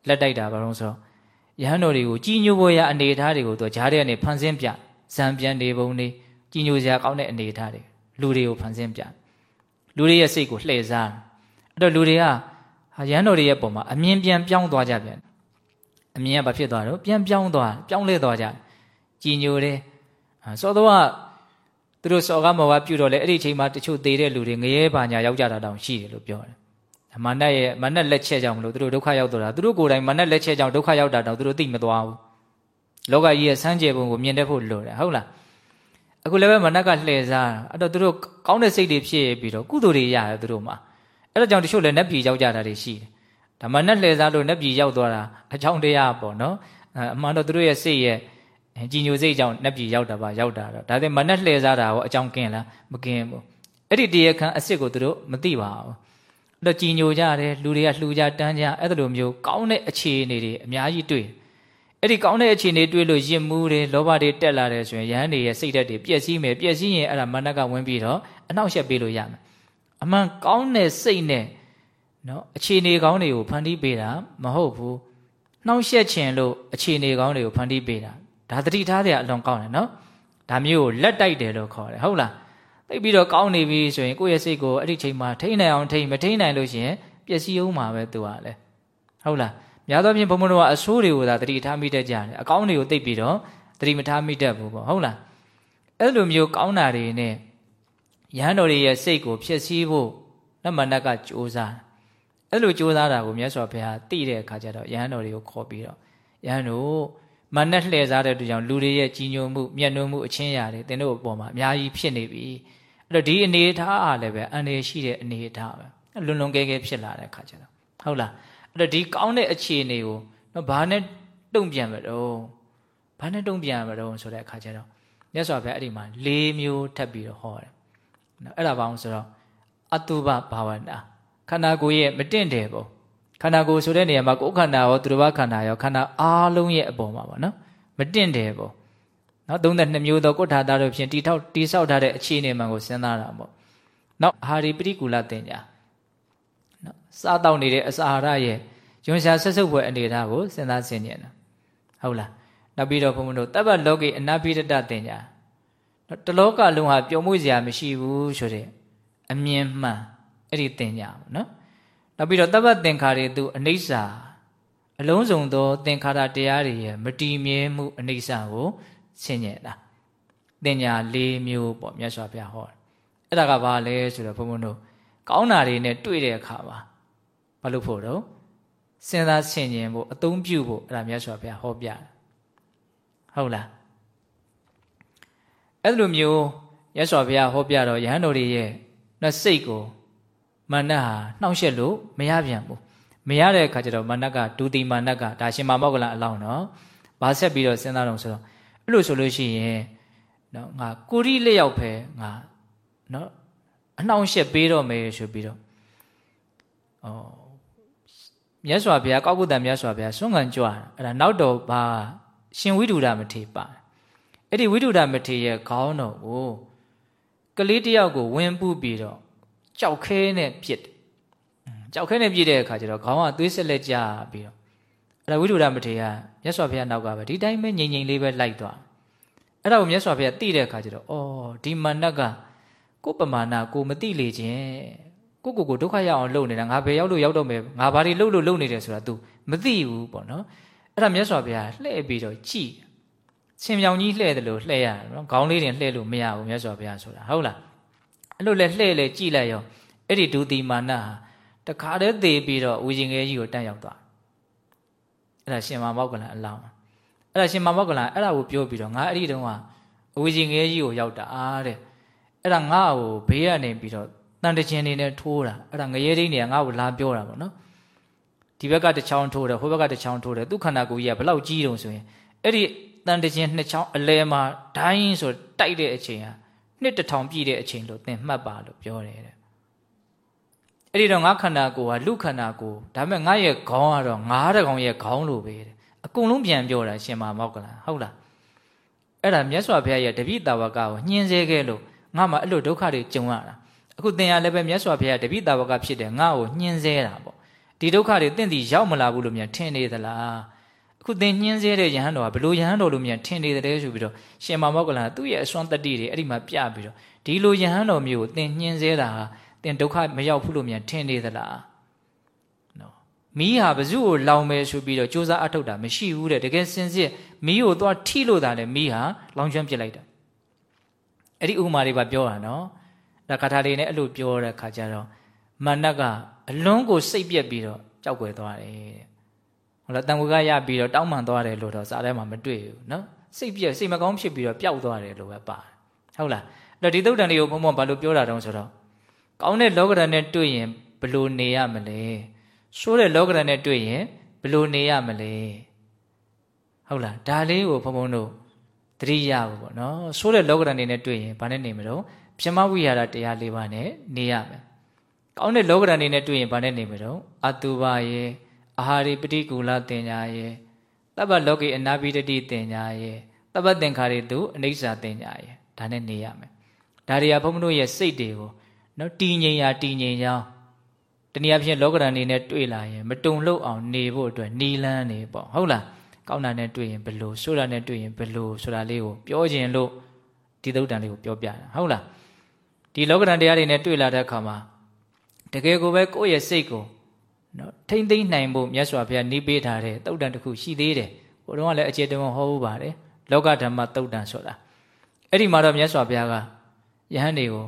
လက်တိုက်တာဘာလို့ဆိုတော့ယဟန်တော်တွေကိုကြီးညိုပေါ်ရအနေအထားတွေကို तू ဂျားတဲ့ကနေဖန်ဆင်းပြဇံပြန်နေပုံနေကြီးညိုစရာကောင်းတဲ့အနေအထားတွေလူတွေကိုဖန်ဆင်းပြလူတွေရဲ့စိတ်ကိုလှည့်စားအဲ့တော့လူတွေကဟာရန်တော်တွေရဲ့ပုံမှာအမြင်ပြန်ပြောင်းသွားကြပြန်အမြင်ကဘာဖြစ်သွားတော့ပြန်ပြောင်းသွားပြောင်းလဲသွားကြကြည်ညိုတယ်စောတော့ သူတို့စော်ကားမော်ကားပြုတော့လေအဲ့ဒီအချိန်မှာတချို့သေးတဲ့လူတွေငရဲပါညာရောက်ကြတာတောင်ရှိတယ်လို့ပြောတယ်မနတ်ရဲ့မနတ်လက်ချက်ကြောင့်မလို့သူတို့ဒုက္ခရောက်တော့တာသူတို့ကိုယ်တိုင်မနတ်လက်ချက်ကြောင့်ဒုက္ခရောက်တာတောင်သူတို့သိမသွားဘူးလောကကြီးရဲ့စမ်းကြယ်ပုံကိုမြင်တတ်ဖို့လိုတယ်ဟုတ်လားအခုလည်းပဲမနတ်ကလှည့်စားအဲ့တော့သူတို့ကောင်းတဲ့စိတ်တွေဖြစ်ပြီးတော့ကုသိုလ်တွေရတယ်သူတို့မှာအဲ့ဒါကြောင့်တချို့လည်းနတ်ပြည်ရောက်ကြတာတွေရှိတယ်ဒါမှနတ်လှည့်စားလို့နတ်ပြည်ရောက်သွားတာအချောင်းတရားပေါ့နော်အမှန်တော့သူတို့ရဲ့စိတ်ရဲ့ ကြည်ညိုစိတ်ကြောင့်နတ်ပြည်ရောက်တာပါရောက်တာတော့ဒါပေမဲ့မနတ်လှည့်စားတာရောအကြောင်းကင်းလားမကင်းဘူးအဲ့ဒီတရားခံအစ်စ်ကိုသူတို့မသိပါဘူးအဲ့တော့ကြည်ညိုကြတယ်လူတွေကလှူကြတန်းကြအဲ့လိုမျိုးကောင်းတဲ့အခြေအနေတွေအများကြီးတွေ့အဲ့ဒီကောင်းတဲ့အခြေအနေတွေ့လို့ယဉ်မှုတွေလောဘတွေတက်လာတယ်ဆိုရင်ယဟန်တွေရဲ့စိတ်ဓာတ်တွေပျက်စီးမယ်ပျက်စီးရင်အဲ့ဒါမနတ်ကဝင်ပြီးတော့အနှောက်အယှက်ပေးလို့ရမယ်အမှန်ကောင်းတဲ့စိတ်နဲ့နော်အခြေအနေကောင်းတွေကိုဖန်တီးပေးတာမဟုတ်ဘူးနှောက်ယှက်ခြင်းလို့အခြေအနေကောင်းတွေကိုဖန်တီးပေးတာ ဒါသတိထားတဲ့အလွန်ကောင်းတယ်နော်ဒါမျိုးကိုလက်တိုက်တယ်လို့ခေါ်တယ်ဟုတ်လားသိပြီးတော့ကောင်းနေပြီဆိုရင်ကိုယ့်ရဲ့စိတ်ကိုအဲ့ဒီချိန်မှာထိန်းနိုင်အောင်ထိန်းမထိန်းနိုင်လို့ရှိရင်ပျက်စီးအောင်မှာပဲသူကလည်းဟုတ်လားများသောဖြင့်ဘုံဘုံတို့ကအဆိုးတွေကိုသာတတိထားမိတတ်ကြတယ်အကောင်းတွေကိုသိပြီးတော့တတိမထားမိတတ်ဘူးပေါ့ဟုတ်လားအဲ့လိုမျိုးကောင်းတာတွေနဲ့ယဟန်တော်တွေရဲ့စိတ်ကိုဖျက်ဆီးဖို့နမနတ်ကကြိုးစားအဲ့လိုကြိုးစားတာကိုမြတ်စွာဘုရားသိတဲ့အခါကျတော့ယဟန်တော်တွေကိုခေါ်ပြီးတော့ယဟန်တို့ မနတ်လှည့်စားတဲ့အတွက်ကြောင့်လူတွေရဲ့ကြီးညိုမှုမျက်နှာမှုအချင်းရာတွေသင်တို့အပေါ်မှာအများကြီးဖြစ်နေပြီအဲ့တော့ဒီအနေအထားအားလည်းပဲအန္တရာယ်ရှိတဲ့အနေအထားပဲလွန်လွန်ကဲကဲဖြစ်လာတဲ့အခါကျတော့ဟုတ်လားအဲ့တော့ဒီကောင်းတဲ့အခြေအနေကိုနော်ဘာနဲ့တုံ့ပြန်မလို့ဘာနဲ့တုံ့ပြန်မလို့ဆိုတဲ့အခါကျတော့မြတ်စွာဘုရားအဲ့ဒီမှာ၄မျိုးထပ်ပြီးတော့ဟောတယ်နော်အဲ့ဒါဘာလို့ဆိုတော့အတုပဘာဝနာခန္ဓာကိုယ်ရဲ့မတင့်တယ်ပုံ ခန္ဓာကိုယ်ဆိုတဲ့နေရာမှာကိုယ်ခန္ဓာရောသူတစ်ပါးခန္ဓာရောခန္ဓာအားလုံးရဲ့အပေါ်မှာပေါ့နော်မတင့်တယ်ပုံနော်32မျိုးသောကုဋ္ဌာတာတို့ဖြင့်တီထောက်တီဆောက်ထားတဲ့အခြေအနေမှန်ကိုစဉ်းစားတာပေါ့နောက်ဟာရီပရိကူလတင်ညာနော်စားတောက်နေတဲ့အစာဟာရရဲ့ယွန်ရှာဆက်စုပ်ဖွယ်အနေထားကိုစဉ်းစားဆင်ခြင်တာဟုတ်လားနောက်ပြီးတော့ဘုန်းဘုန်းတို့တပ္ပလောကိအနာပိရတတင်ညာတလောကလုံးဟာပျော်မွေ့စရာမရှိဘူးဆိုတဲ့အမြင်မှန်အဲ့ဒီတင်ညာပေါ့နော် နောက်ပြီးတော့တပ္ပသင်္ခါရသူအနိစ္စအလုံးစုံသော သင်္ခါရတရားတွေရဲ့မတည်မြဲမှုအနိစ္စကိုဆင်ញင်တာတင်ညာ၄မျိုးပေါ့မြတ်စွာဘုရားဟောအဲ့ဒါကဘာလဲဆိုတော့ဘုန်းဘုန်းတို့ကောင်းတာတွေနဲ့တွေ့တဲ့အခါမှာဘာလို့ဖို့တော့စဉ်းစားဆင်ခြင်ဖို့အသုံးပြုဖို့အဲ့ဒါမြတ်စွာဘုရားဟောပြတယ်ဟုတ်လားအဲ့လိုမျိုးမြတ်စွာဘုရားဟောပြတော့ယဟန်တော်တွေရဲ့နှစိတ်ကို မာနဟာနှောင့်ယှက်လို့မရပြန်ဘူးမရတဲ့အခါကျတော့မာနကဒုတိမာနကဒါရှင်မာမောက္ကလအလောင်းနော်ဘာဆက်ပြီးတော့စဉ်းစားတော့ဆိုတော့အဲ့လိုဆိုလို့ရှိရင်နော်ငါကိုရိလက်ရောက်ပဲငါနော်အနှောင့်ယှက်ပေးတော့မယ်ဆိုပြီးတော့ဩမြတ်စွာဘုရားကောက်ကုတ္တမြတ်စွာဘုရားဆွမ်းခံကြွတာအဲ့ဒါနောက်တော့ဘာရှင်ဝိတုဒ္ဓမထေပါအဲ့ဒီဝိတုဒ္ဓမထေရဲ့ခေါင်းတော်ကိုကလေးတယောက်ကိုဝင်ပူပြီးတော့ ကြောက်ခဲနဲ့ပြစ်တယ်ကြောက်ခဲနဲ့ပြစ်တဲ့အခါကျတော့ခေါင်းကသွေးဆက်လက်ကြပြီးတော့အဲ့ဒါဝိတုဒ္ဓမထေရမြတ်စွာဘုရားနောက်ကပဲဒီတိုင်းပဲငြိမ်ငြိမ်လေးပဲလိုက်သွားအဲ့ဒါကိုမြတ်စွာဘုရားသိတဲ့အခါကျတော့အော်ဒီမဏ္ဍကကိုပမာဏကိုမသိလေခြင်းကိုကိုကိုဒုက္ခရောက်အောင်လုပ်နေတာငါဘယ်ရောက်လို့ရောက်တော့မယ်ငါဘာတွေလုပ်လို့လုပ်နေတယ်ဆိုတာ तू မသိဘူးပေါ့နော်အဲ့ဒါမြတ်စွာဘုရားလှည့်ပြီးတော့ကြည်ဆင်မြောင်ကြီးလှည့်တယ်လို့လှည့်ရတယ်နော်ခေါင်းလေးတင်လှည့်လို့မရဘူးမြတ်စွာဘုရားဆိုတာဟုတ်လား အဲ့လိုလဲလှည့်လေကြည်လိုက်ရောအဲ့ဒီဒုတိမာနဟာတခါတည်းသေပြီးတော့ဝီရှင်ငယ်ကြီးကိုတန်းရောက်သွားအဲ့ဒါရှင်မမောက်ကလန်အလောင်းအဲ့ဒါရှင်မမောက်ကလန်အဲ့ဒါကိုပြောပြီးတော့ငါအဲ့ဒီတုန်းကဝီရှင်ငယ်ကြီးကိုရောက်တာအားတဲ့အဲ့ဒါငါ့ကိုဘေးကနေပြီးတော့တန်တချင်နေနဲ့ထိုးတာအဲ့ဒါငရဲတိနေကငါ့ကိုလာပြောတာပေါ့နော်ဒီဘက်ကတစ်ချောင်းထိုးတယ်ဟိုဘက်ကတစ်ချောင်းထိုးတယ်သူ့ခန္ဓာကိုယ်ကြီးကဘလောက်ကြီးတုံဆိုရင်အဲ့ဒီတန်တချင်နှစ်ချောင်းအလဲမှာဒိုင်းဆိုတိုက်တဲ့အချိန်ဟာ နှစ်တထောင်ပြည့်တဲ့အချိန်လို့သင်မှတ်ပါလို့ပြောတယ်တဲ့အဲ့ဒီတော့ငါခန္ဓာကိုယ်ဟာလူခန္ဓာကိုယ်ဒါပေမဲ့ငါရဲ့ခေါင်းကတော့ငါးတကောင်ရဲ့ခေါင်းလိုပဲတဲ့အကုန်လုံးပြန်ပြောတာရှင်မမောက်ကလားဟုတ်လားအဲ့ဒါမြတ်စွာဘုရားရဲ့တပိတာဝကကိုညှင်းဆဲခဲ့လို့ငါမှအဲ့လိုဒုက္ခတွေကြုံရတာအခုသင်ရလည်းပဲမြတ်စွာဘုရားတပိတာဝကဖြစ်တယ်ငါ့ကိုညှင်းဆဲတာပေါ့ဒီဒုက္ခတွေသင်သည်ရောက်မလာဘူးလို့မြန်ထင်နေသလားအ ခုသင်ညှင်းဆဲတဲ့ယဟန်တော်ကဘလို့ယဟန်တော်လို့မြန်ထင်နေတယ်ဆိုပြီးတော့ရှင်မမောက်ကလာသူ့ရဲ့အစွမ်းတတ္တိတွေအဲ့ဒီမှာပြပြီးတော့ဒီလိုယဟန်တော်မျိုးကိုသင်ညှင်းဆဲတာဟာသင်ဒုက္ခမရောက်ဘူးလို့မြန်ထင်နေသလားနော်မီးဟာဘဇုကိုလောင်မယ်ဆိုပြီးတော့စူးစမ်းအထုတ်တာမရှိဘူးတဲ့တကယ်စင်စစ်မီးကိုသွားထိလို့တာလေမီးဟာလောင်ကျွမ်းပစ်လိုက်တာအဲ့ဒီဥမာတွေပါပြောတာနော်ဒါကထာလေးနဲ့အဲ့လိုပြောတဲ့ခါကျတော့မန္နကအလွန်ကိုစိတ်ပြက်ပြီးတော့ကြောက်ွယ်သွားတယ်တဲ့ ဟုတ်လားတန်ခွေကရပြီးတော့တောင်းပန်သွားတယ်လို့တော့စာထဲမှာမတွေ့ဘူးနော်စိတ်ပြက်စိတ်မကောင်းဖြစ်ပြီးတော့ပျောက်သွားတယ်လို့ပဲပါတယ်ဟုတ်လားအဲ့တော့ဒီသုတ်တန်လေးကိုဘုံဘုံဘာလို့ပြောတာတုံးဆိုတော့ကောင်းတဲ့လောကဓာတ်နဲ့တွေ့ရင်ဘလို့နေရမလဲဆိုးတဲ့လောကဓာတ်နဲ့တွေ့ရင်ဘလို့နေရမလဲဟုတ်လားဒါလေးကိုဘုံဘုံတို့သတိရဖို့ပေါ့နော်ဆိုးတဲ့လောကဓာတ်နေနဲ့တွေ့ရင်ဘာနဲ့နေမလို့ပြမဝိဟာရတရား၄ပါးနဲ့နေရမယ်ကောင်းတဲ့လောကဓာတ်နေနဲ့တွေ့ရင်ဘာနဲ့နေမလို့အတုပါယေ အာဟာရိပတိကူလတင်ညာယေတပ္ပလောကိအနာပိတတိတင်ညာယေတပ္ပသင်္ခါရိတုအနိစ္စတင်ညာယေဒါနဲ့နေရမယ်ဒါတွေကဘုံဘုံတို့ရဲ့စိတ်တွေကိုနော်တည်ငြိမ်ရာတည်ငြိမ်ကြောင်းတနည်းအားဖြင့်လောကဓာတ်နေနဲ့တွေ့လာရင်မတုံလို့အောင်နေဖို့အတွက်နီလန်းနေပေါ့ဟုတ်လားကောင်းတာနဲ့တွေ့ရင်ဘလို့ဆိုးတာနဲ့တွေ့ရင်ဘလို့ဆိုတာလေးကိုပြောခြင်းလို့ဒီသုတ်တန်လေးကိုပြောပြတာဟုတ်လားဒီလောကဓာတ်တရားတွေနဲ့တွေ့လာတဲ့အခါမှာတကယ်ကိုပဲကိုယ့်ရဲ့စိတ်ကို နော်ထိမ့်သိမ့်နိုင်ဖို့မြတ်စွာဘုရားနှီးပေးထားတဲ့သုတ်တန်တစ်ခုရှိသေးတယ်ဟိုတုန်းကလည်းအခြေတမဟောဘူးပါတယ်လောကဓမ္မသုတ်တန်ဆိုတာအဲ့ဒီမှာတော့မြတ်စွာဘုရားကယဟန်တွေကို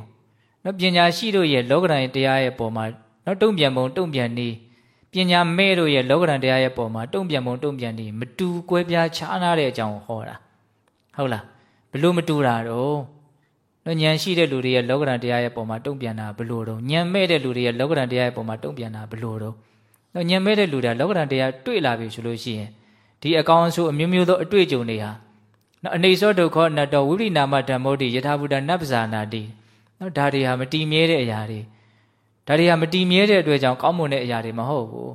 နော်ပညာရှိတို့ရဲ့လောကဓာတ်တရားရဲ့ပုံမှာနော်တုံ့ပြန်ပုံတုံ့ပြန်နည်းပညာမဲ့တို့ရဲ့လောကဓာတ်တရားရဲ့ပုံမှာတုံ့ပြန်ပုံတုံ့ပြန်နည်းမတူကွဲပြားခြားနာတဲ့အကြောင်းဟောတာဟုတ်လားဘလို့မတူတာတော့နော်ဉာဏ်ရှိတဲ့လူတွေရဲ့လောကဓာတ်တရားရဲ့ပုံမှာတုံ့ပြန်တာဘလို့တော့ဉာဏ်မဲ့တဲ့လူတွေရဲ့လောကဓာတ်တရားရဲ့ပုံမှာတုံ့ပြန်တာဘလို့တော့ နော်ဉာဏ်မဲ့တဲ့လူတွေလောကဓာတ်တရားတွေ့လာပြီဆိုလို့ရှိရင်ဒီအကောင်အဆိုးအမျိုးမျိုးသောအတွေ့အကြုံတွေဟာနော်အနေစောဒုက္ခနတ္တဝိရိနာမဓမ္မောတိယထာဘုဒ္ဓနဗ္ဗဇာနာတိနော်ဒါတွေဟာမတည်မြဲတဲ့အရာတွေဒါတွေဟာမတည်မြဲတဲ့အတွက်ကြောင့်ကောင်းမွန်တဲ့အရာတွေမဟုတ်ဘူး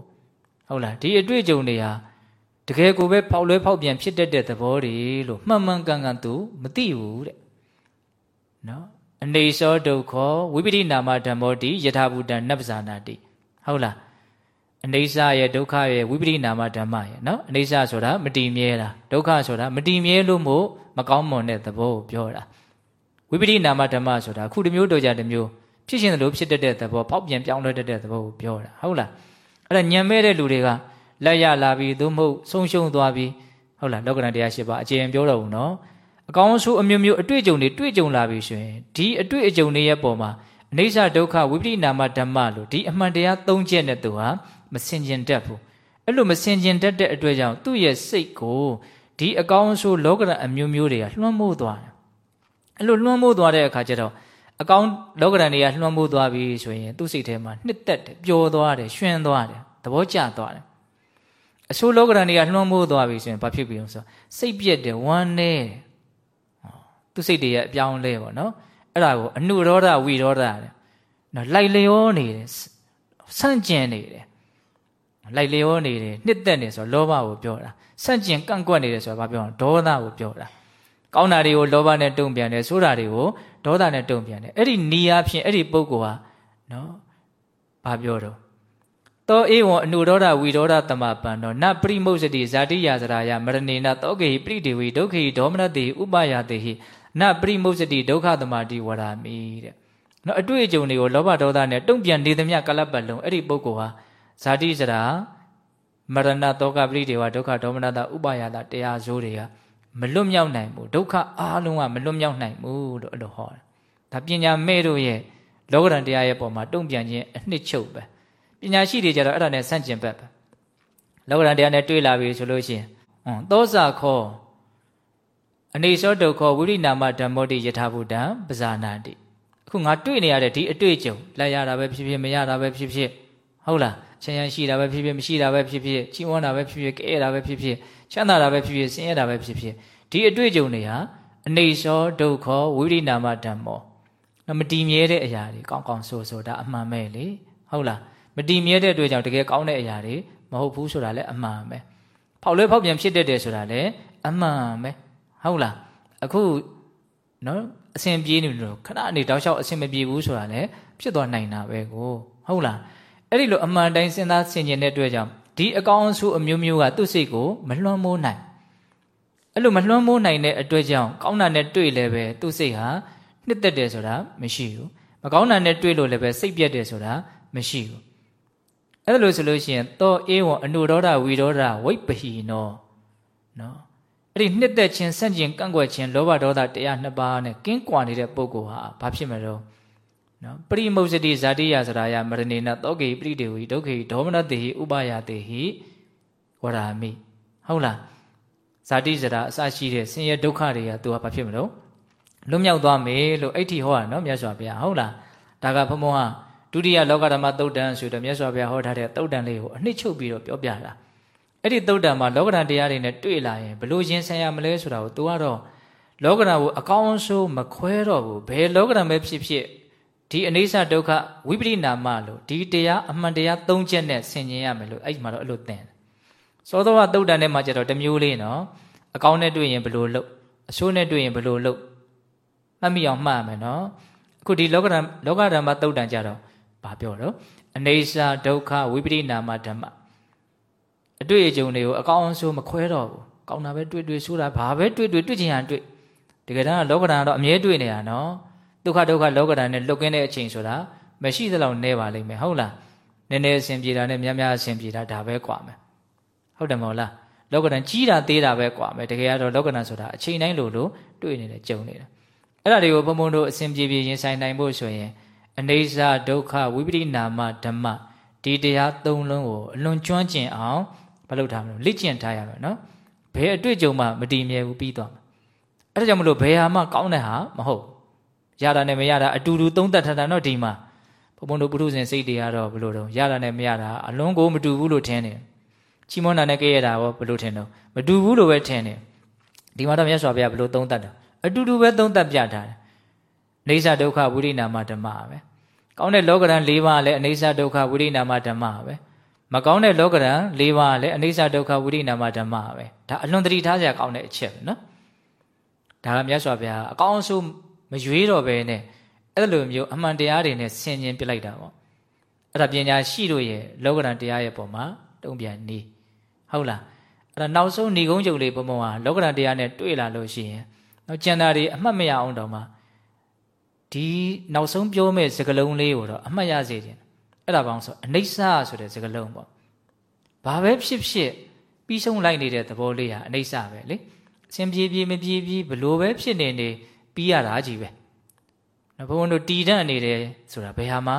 ဟုတ်လားဒီအတွေ့အကြုံတွေဟာတကယ်ကိုပဲဖောက်လွဲဖောက်ပြန်ဖြစ်တတ်တဲ့သဘောတွေလို့မှန်မှန်ကန်ကန်သူမသိဘူးတဲ့နော်အနေသောဒုက္ခဝိပရိနာမဓမ္မောတိယထာဘူတံနဗ္ဗဇာနာတိဟုတ်လား အနေဆာရဲ့ဒုက္ခရဲ့ဝိပရိနာမဓမ္မရဲ့နော်အနေဆာဆိုတာမတည်မြဲတာဒုက္ခဆိုတာမတည်မြဲလို့မို့မကောင်းမွန်တဲ့သဘောကိုပြောတာဝိပရိနာမဓမ္မဆိုတာခုတစ်မျိုးတော့ကြတစ်မျိုးဖြစ်ရှင်လို့ဖြစ်တတ်တဲ့သဘောပေါက်ပြန်ပြောင်းလဲတတ်တဲ့သဘောကိုပြောတာဟုတ်လားအဲ့ဒါညံမဲ့တဲ့လူတွေကလက်ရလာပြီးသို့မဟုတ်ဆုံးရှုံးသွားပြီးဟုတ်လားလောကရန်တရားရှိပါအကျဉ်းပြောတော့ဘူးနော်အကောင်းဆုံးအမျိုးမျိုးအတွေ့အကြုံတွေတွေ့ကြုံလာပြီဆိုရင်ဒီအတွေ့အကြုံတွေရဲ့ပုံမှာအိဋ္ဌဒုက္ခဝိပရိနာမဓမ္မလို့ဒီအမှန်တရား၃ချက်နဲ့သူဟာ မစင်ကျင်တတ်ဘူးအဲ့လိုမစင်ကျင်တတ်တဲ့အတွက်ကြောင့်သူ့ရဲ့စိတ်ကိုဒီအကောင်းဆုံးလောကရန်အမျိုးမျိုးတွေကလွှမ်းမိုးသွားတယ်အဲ့လိုလွှမ်းမိုးသွားတဲ့အခါကျတော့အကောင်းလောကရန်တွေကလွှမ်းမိုးသွားပြီဆိုရင်သူ့စိတ်ထဲမှာနှစ်သက်တယ်ပျော်သွားတယ်ရွှင်သွားတယ်သဘောကျသွားတယ်အဆိုးလောကရန်တွေကလွှမ်းမိုးသွားပြီဆိုရင်ဘာဖြစ်ပြီလဲဆိုစိတ်ပြက်တယ်ဝမ်းနေတယ်သူစိတ်တွေရဲ့အပြောင်းလဲပေါ့နော်အဲ့ဒါကိုအနုရောဓဝိရောဓတဲ့နော်လိုက်လျောနေတယ်ဆန့်ကျင်နေတယ် လိုက်လျောနေတယ်နှစ်သက်နေဆိုလောဘကိုပြောတာဆန့်ကျင်ကန့်ကွက်နေတယ်ဆိုတာဘာပြောဒေါသကိုပြောတာကောင်းတာတွေကိုလောဘနဲ့တုံ့ပြန်တယ်ဆိုးတာတွေကိုဒေါသနဲ့တုံ့ပြန်တယ်အဲ့ဒီနီးအားဖြင့်အဲ့ဒီပုဂ္ဂိုလ်ဟာနော်ဘာပြောတော့သောဧဝံအနုဒေါဒဝိဒေါဒတမပံသောနပရိမုစတိဇာတိယာစရာယမရဏေနသောကေဟိပရိဒေဝိဒုက္ခိဒေါမနတိဥပယတေဟိနပရိမုစတိဒုက္ခသမတိဝရာမိတဲ့နော်အတွေ့အကြုံတွေကိုလောဘဒေါသနဲ့တုံ့ပြန်နေသမျှကလပ်ပတ်လုံးအဲ့ဒီပုဂ္ဂိုလ်ဟာ ဇာတိစရာမရဏတောကပရိဒေဝဒုက္ခဒေါမနတဥပယတာတရားစိုးတွေကမလွတ်မြောက်နိုင်ဘူးဒုက္ခအားလုံးကမလွတ်မြောက်နိုင်ဘူးလို့အဲ့လိုဟောတယ်ဒါပညာမဲ့တို့ရဲ့လောကရန်တရားရဲ့ပုံမှာတုံ့ပြန်ခြင်းအနှစ်ချုပ်ပဲပညာရှိတွေကြတော့အဲ့ဒါနဲ့ဆန့်ကျင်ဘက်ပဲလောကရန်တရားနဲ့တွေ့လာပြီဆိုလို့ရှိရင်ဟွန်းသောစာခောအနေသောဒုက္ခဝိရိနာမဓမ္မောတိယထာဘုဒ္ဓံပဇာနာတိအခုငါတွေ့နေရတဲ့ဒီအတွေ့အကြုံလက်ရတာပဲဖြစ်ဖြစ်မရတာပဲဖြစ်ဖြစ်ဟုတ်လား ချမ်းရရှိတာပဲဖြစ်ဖြစ်မရှိတာပဲဖြစ်ဖြစ်ချီးမွမ်းတာပဲဖြစ်ဖြစ်ကဲတာပဲဖြစ်ဖြစ်ချမ်းသာတာပဲဖြစ်ဖြစ်ဆင်းရဲတာပဲဖြစ်ဖြစ်ဒီအတွေ့အကြုံတွေဟာအနေသောဒုက္ခဝိရိနာမဓမ္မောမတည်မြဲတဲ့အရာတွေကောင်းကောင်းဆိုဆိုဒါအမှန်ပဲလေဟုတ်လားမတည်မြဲတဲ့အတွက်ကြောင့်တကယ်ကောင်းတဲ့အရာတွေမဟုတ်ဘူးဆိုတာလည်းအမှန်ပဲဖောက်လွဲဖောက်ပြန်ဖြစ်တတ်တယ်ဆိုတာလည်းအမှန်ပဲဟုတ်လားအခုနော်အဆင်ပြေနေလို့ခဏနေတောက်လျှောက်အဆင်မပြေဘူးဆိုတာလည်းဖြစ်သွားနိုင်တာပဲကိုဟုတ်လား အဲ့ဒီလိုအမှန်တိုင်းစဉ်းစားဆင်ခြင်တဲ့အတွက်ကြောင့်ဒီအကောင်းအဆိုးအမျိုးမျိုးကသူ့စိတ်ကိုမလွှမ်းမိုးနိုင်အဲ့လိုမလွှမ်းမိုးနိုင်တဲ့အတွက်ကြောင့်ကောင်းတာနဲ့တွေ့လည်းပဲသူ့စိတ်ဟာနှစ်သက်တယ်ဆိုတာမရှိဘူးမကောင်းတာနဲ့တွေ့လို့လည်းပဲစိတ်ပြတ်တယ်ဆိုတာမရှိဘူးအဲ့လိုဆိုလို့ရှိရင်သောအေဝံအနုဒေါဒဝီဒေါဒဝိပဟိနောနော်အဲ့ဒီနှစ်သက်ခြင်းဆန့်ကျင်ကန့်ကွက်ခြင်းလောဘဒေါသတရားနှစ်ပါးနဲ့ကင်းကွာနေတဲ့ပုဂ္ဂိုလ်ဟာဘာဖြစ်မလို့ နော်ပရိမုစတိဇာတိယစရာယမရဏေနသောကေပရိဒေဝီဒုက္ခေဒေါမနတေဟိဥပယတေဟိဝရာမိဟုတ်လားဇာတိစရာအစရှိတဲ့ဆင်းရဲဒုက္ခတွေကသူကဘာဖြစ်မလို့လွတ်မြောက်သွားမယ်လို့အဲ့ဒီဟောတာနော်မြတ်စွာဘုရားဟုတ်လားဒါကဘုံဘုံကဒုတိယလောကဓမ္မသုတ်တန်ဆိုတော့မြတ်စွာဘုရားဟောထားတဲ့သုတ်တန်လေးကိုအနှစ်ချုပ်ပြီးတော့ပြောပြတာအဲ့ဒီသုတ်တန်မှာလောကဓာတ်တရားတွေနဲ့တွေ့လာရင်ဘလို့ရင်ဆိုင်ရမလဲဆိုတာကို तू ကတော့လောကဓာတ်ကိုအကောင်းဆုံးမခွဲတော့ဘူးဘယ်လောကဓာတ်ပဲဖြစ်ဖြစ် ဒီအနိစ္စဒုက္ခဝိပရိနာမလို့ဒီတရားအမှန်တရားသုံးချက်နဲ့ဆင်ခြင်ရမယ်လို့အဲ့ဒီမှာတော့အဲ့လိုသင်စောသောကသုတ်တန်ထဲမှာကျတော့တမျိုးလေးနော်အကောင်းနဲ့တွေ့ရင်ဘလို့လုပ်အဆိုးနဲ့တွေ့ရင်ဘလို့လုပ်မှတ်မိအောင်မှတ်ရမယ်နော်အခုဒီလောကဓာတ်လောကဓမ္မသုတ်တန်ကြတော့ဘာပြောတော့အနေစာဒုက္ခဝိပရိနာမဓမ္မအတွေ့အကြုံတွေကိုအကောင်းဆုံးမခွဲတော့ဘူးကောင်းတာပဲတွေ့တွေ့ဆိုတာဘာပဲတွေ့တွေ့တွေ့ချင်ရတွေ့တကယ်တမ်းလောကဓာတ်တော့အမြဲတွေ့နေတာနော် ဒုက္ခဒုက္ခလောကဓာတ်နဲ့လွတ်ကင်းတဲ့အချိန်ဆိုတာမရှိသလောက်နေပါလိမ့်မယ်ဟုတ်လားနည်းနည်းအဆင်ပြေတာနဲ့များများအဆင်ပြေတာဒါပဲကွာမယ်ဟုတ်တယ်မဟုတ်လားလောကဓာတ်ကြီးတာသေးတာပဲကွာမယ်တကယ်ကတော့လောကဓာတ်ဆိုတာအချိန်တိုင်းလိုလိုတွေ့နေတယ်ကြုံနေတာအဲ့ဒါတွေကိုဘုံဘုံတို့အဆင်ပြေပြေရင်ဆိုင်နိုင်ဖို့ဆိုရင်အနေစာဒုက္ခဝိပရိနာမဓမ္မဒီတရားသုံးလုံးကိုအလွန်ကျွမ်းကျင်အောင်မလုပ်ထားမလို့လေ့ကျင့်ထားရမယ်နော်ဘယ်အတွေ့အကြုံမှမတည်မြဲဘူးပြီးသွားမှာအဲ့ဒါကြောင့်မလို့ဘယ်ဟာမှကောင်းတဲ့ဟာမဟုတ် ရတာနဲ့မရတာအတူတူသုံးသပ်ထားတာတော့ဒီမှာဘုံဘုံတို့ပုထုဇဉ်စိတ်တွေကတော့ဘလို့တော့ရတာနဲ့မရတာအလွန်ကိုမတူဘူးလို့ထင်တယ်ချီးမွမ်းတာနဲ့ကြည့်ရတာရောဘလို့ထင်တော့မတူဘူးလို့ပဲထင်တယ်ဒီမှာတော့မြတ်စွာဘုရားဘလို့သုံးသပ်တာအတူတူပဲသုံးသပ်ပြထားတယ်နေသဒုက္ခဝိရိနာမဓမ္မပဲကောင်းတဲ့လောကရန်၄ပါးလည်းအနေဆဒုက္ခဝိရိနာမဓမ္မပဲမကောင်းတဲ့လောကရန်၄ပါးလည်းအနေဆဒုက္ခဝိရိနာမဓမ္မပဲဒါအလွန်တတိထားစရာကောင်းတဲ့အချက်ပဲနော်ဒါကမြတ်စွာဘုရားအကောင်းဆုံး မရွေးတော့ပဲနဲ့အဲ့လိုမျိုးအမှန်တရားတွေနဲ့ဆင်ញင်ပြလိုက်တာပေါ့အဲ့ဒါပညာရှိတို့ရဲ့လောကရန်တရားရဲ့ပုံမှာတုံ့ပြန်နေဟုတ်လားအဲ့ဒါနောက်ဆုံးဏီကုန်းကြုံလေးပုံမှာလောကရန်တရားနဲ့တွေ့လာလို့ရှိရင်နောက်ကျန်တာတွေအမှတ်မရအောင်တော့မှဒီနောက်ဆုံးပြောမဲ့စကားလုံးလေးကိုတော့အမှတ်ရစေခြင်းအဲ့ဒါပေါင်းဆိုအနိစ္စဆိုတဲ့စကားလုံးပေါ့ဘာပဲဖြစ်ဖြစ်ပြီးဆုံးလိုက်နေတဲ့သဘောလေးဟာအနိစ္စပဲလေအစဉ်ပြေပြေမပြေပြေဘလို့ပဲဖြစ်နေနေ ပြီးရတာကြီးပဲဘုန်းဘုန်းတို့တည်တံ့နေတယ်ဆိုတာဘယ်ဟာမှ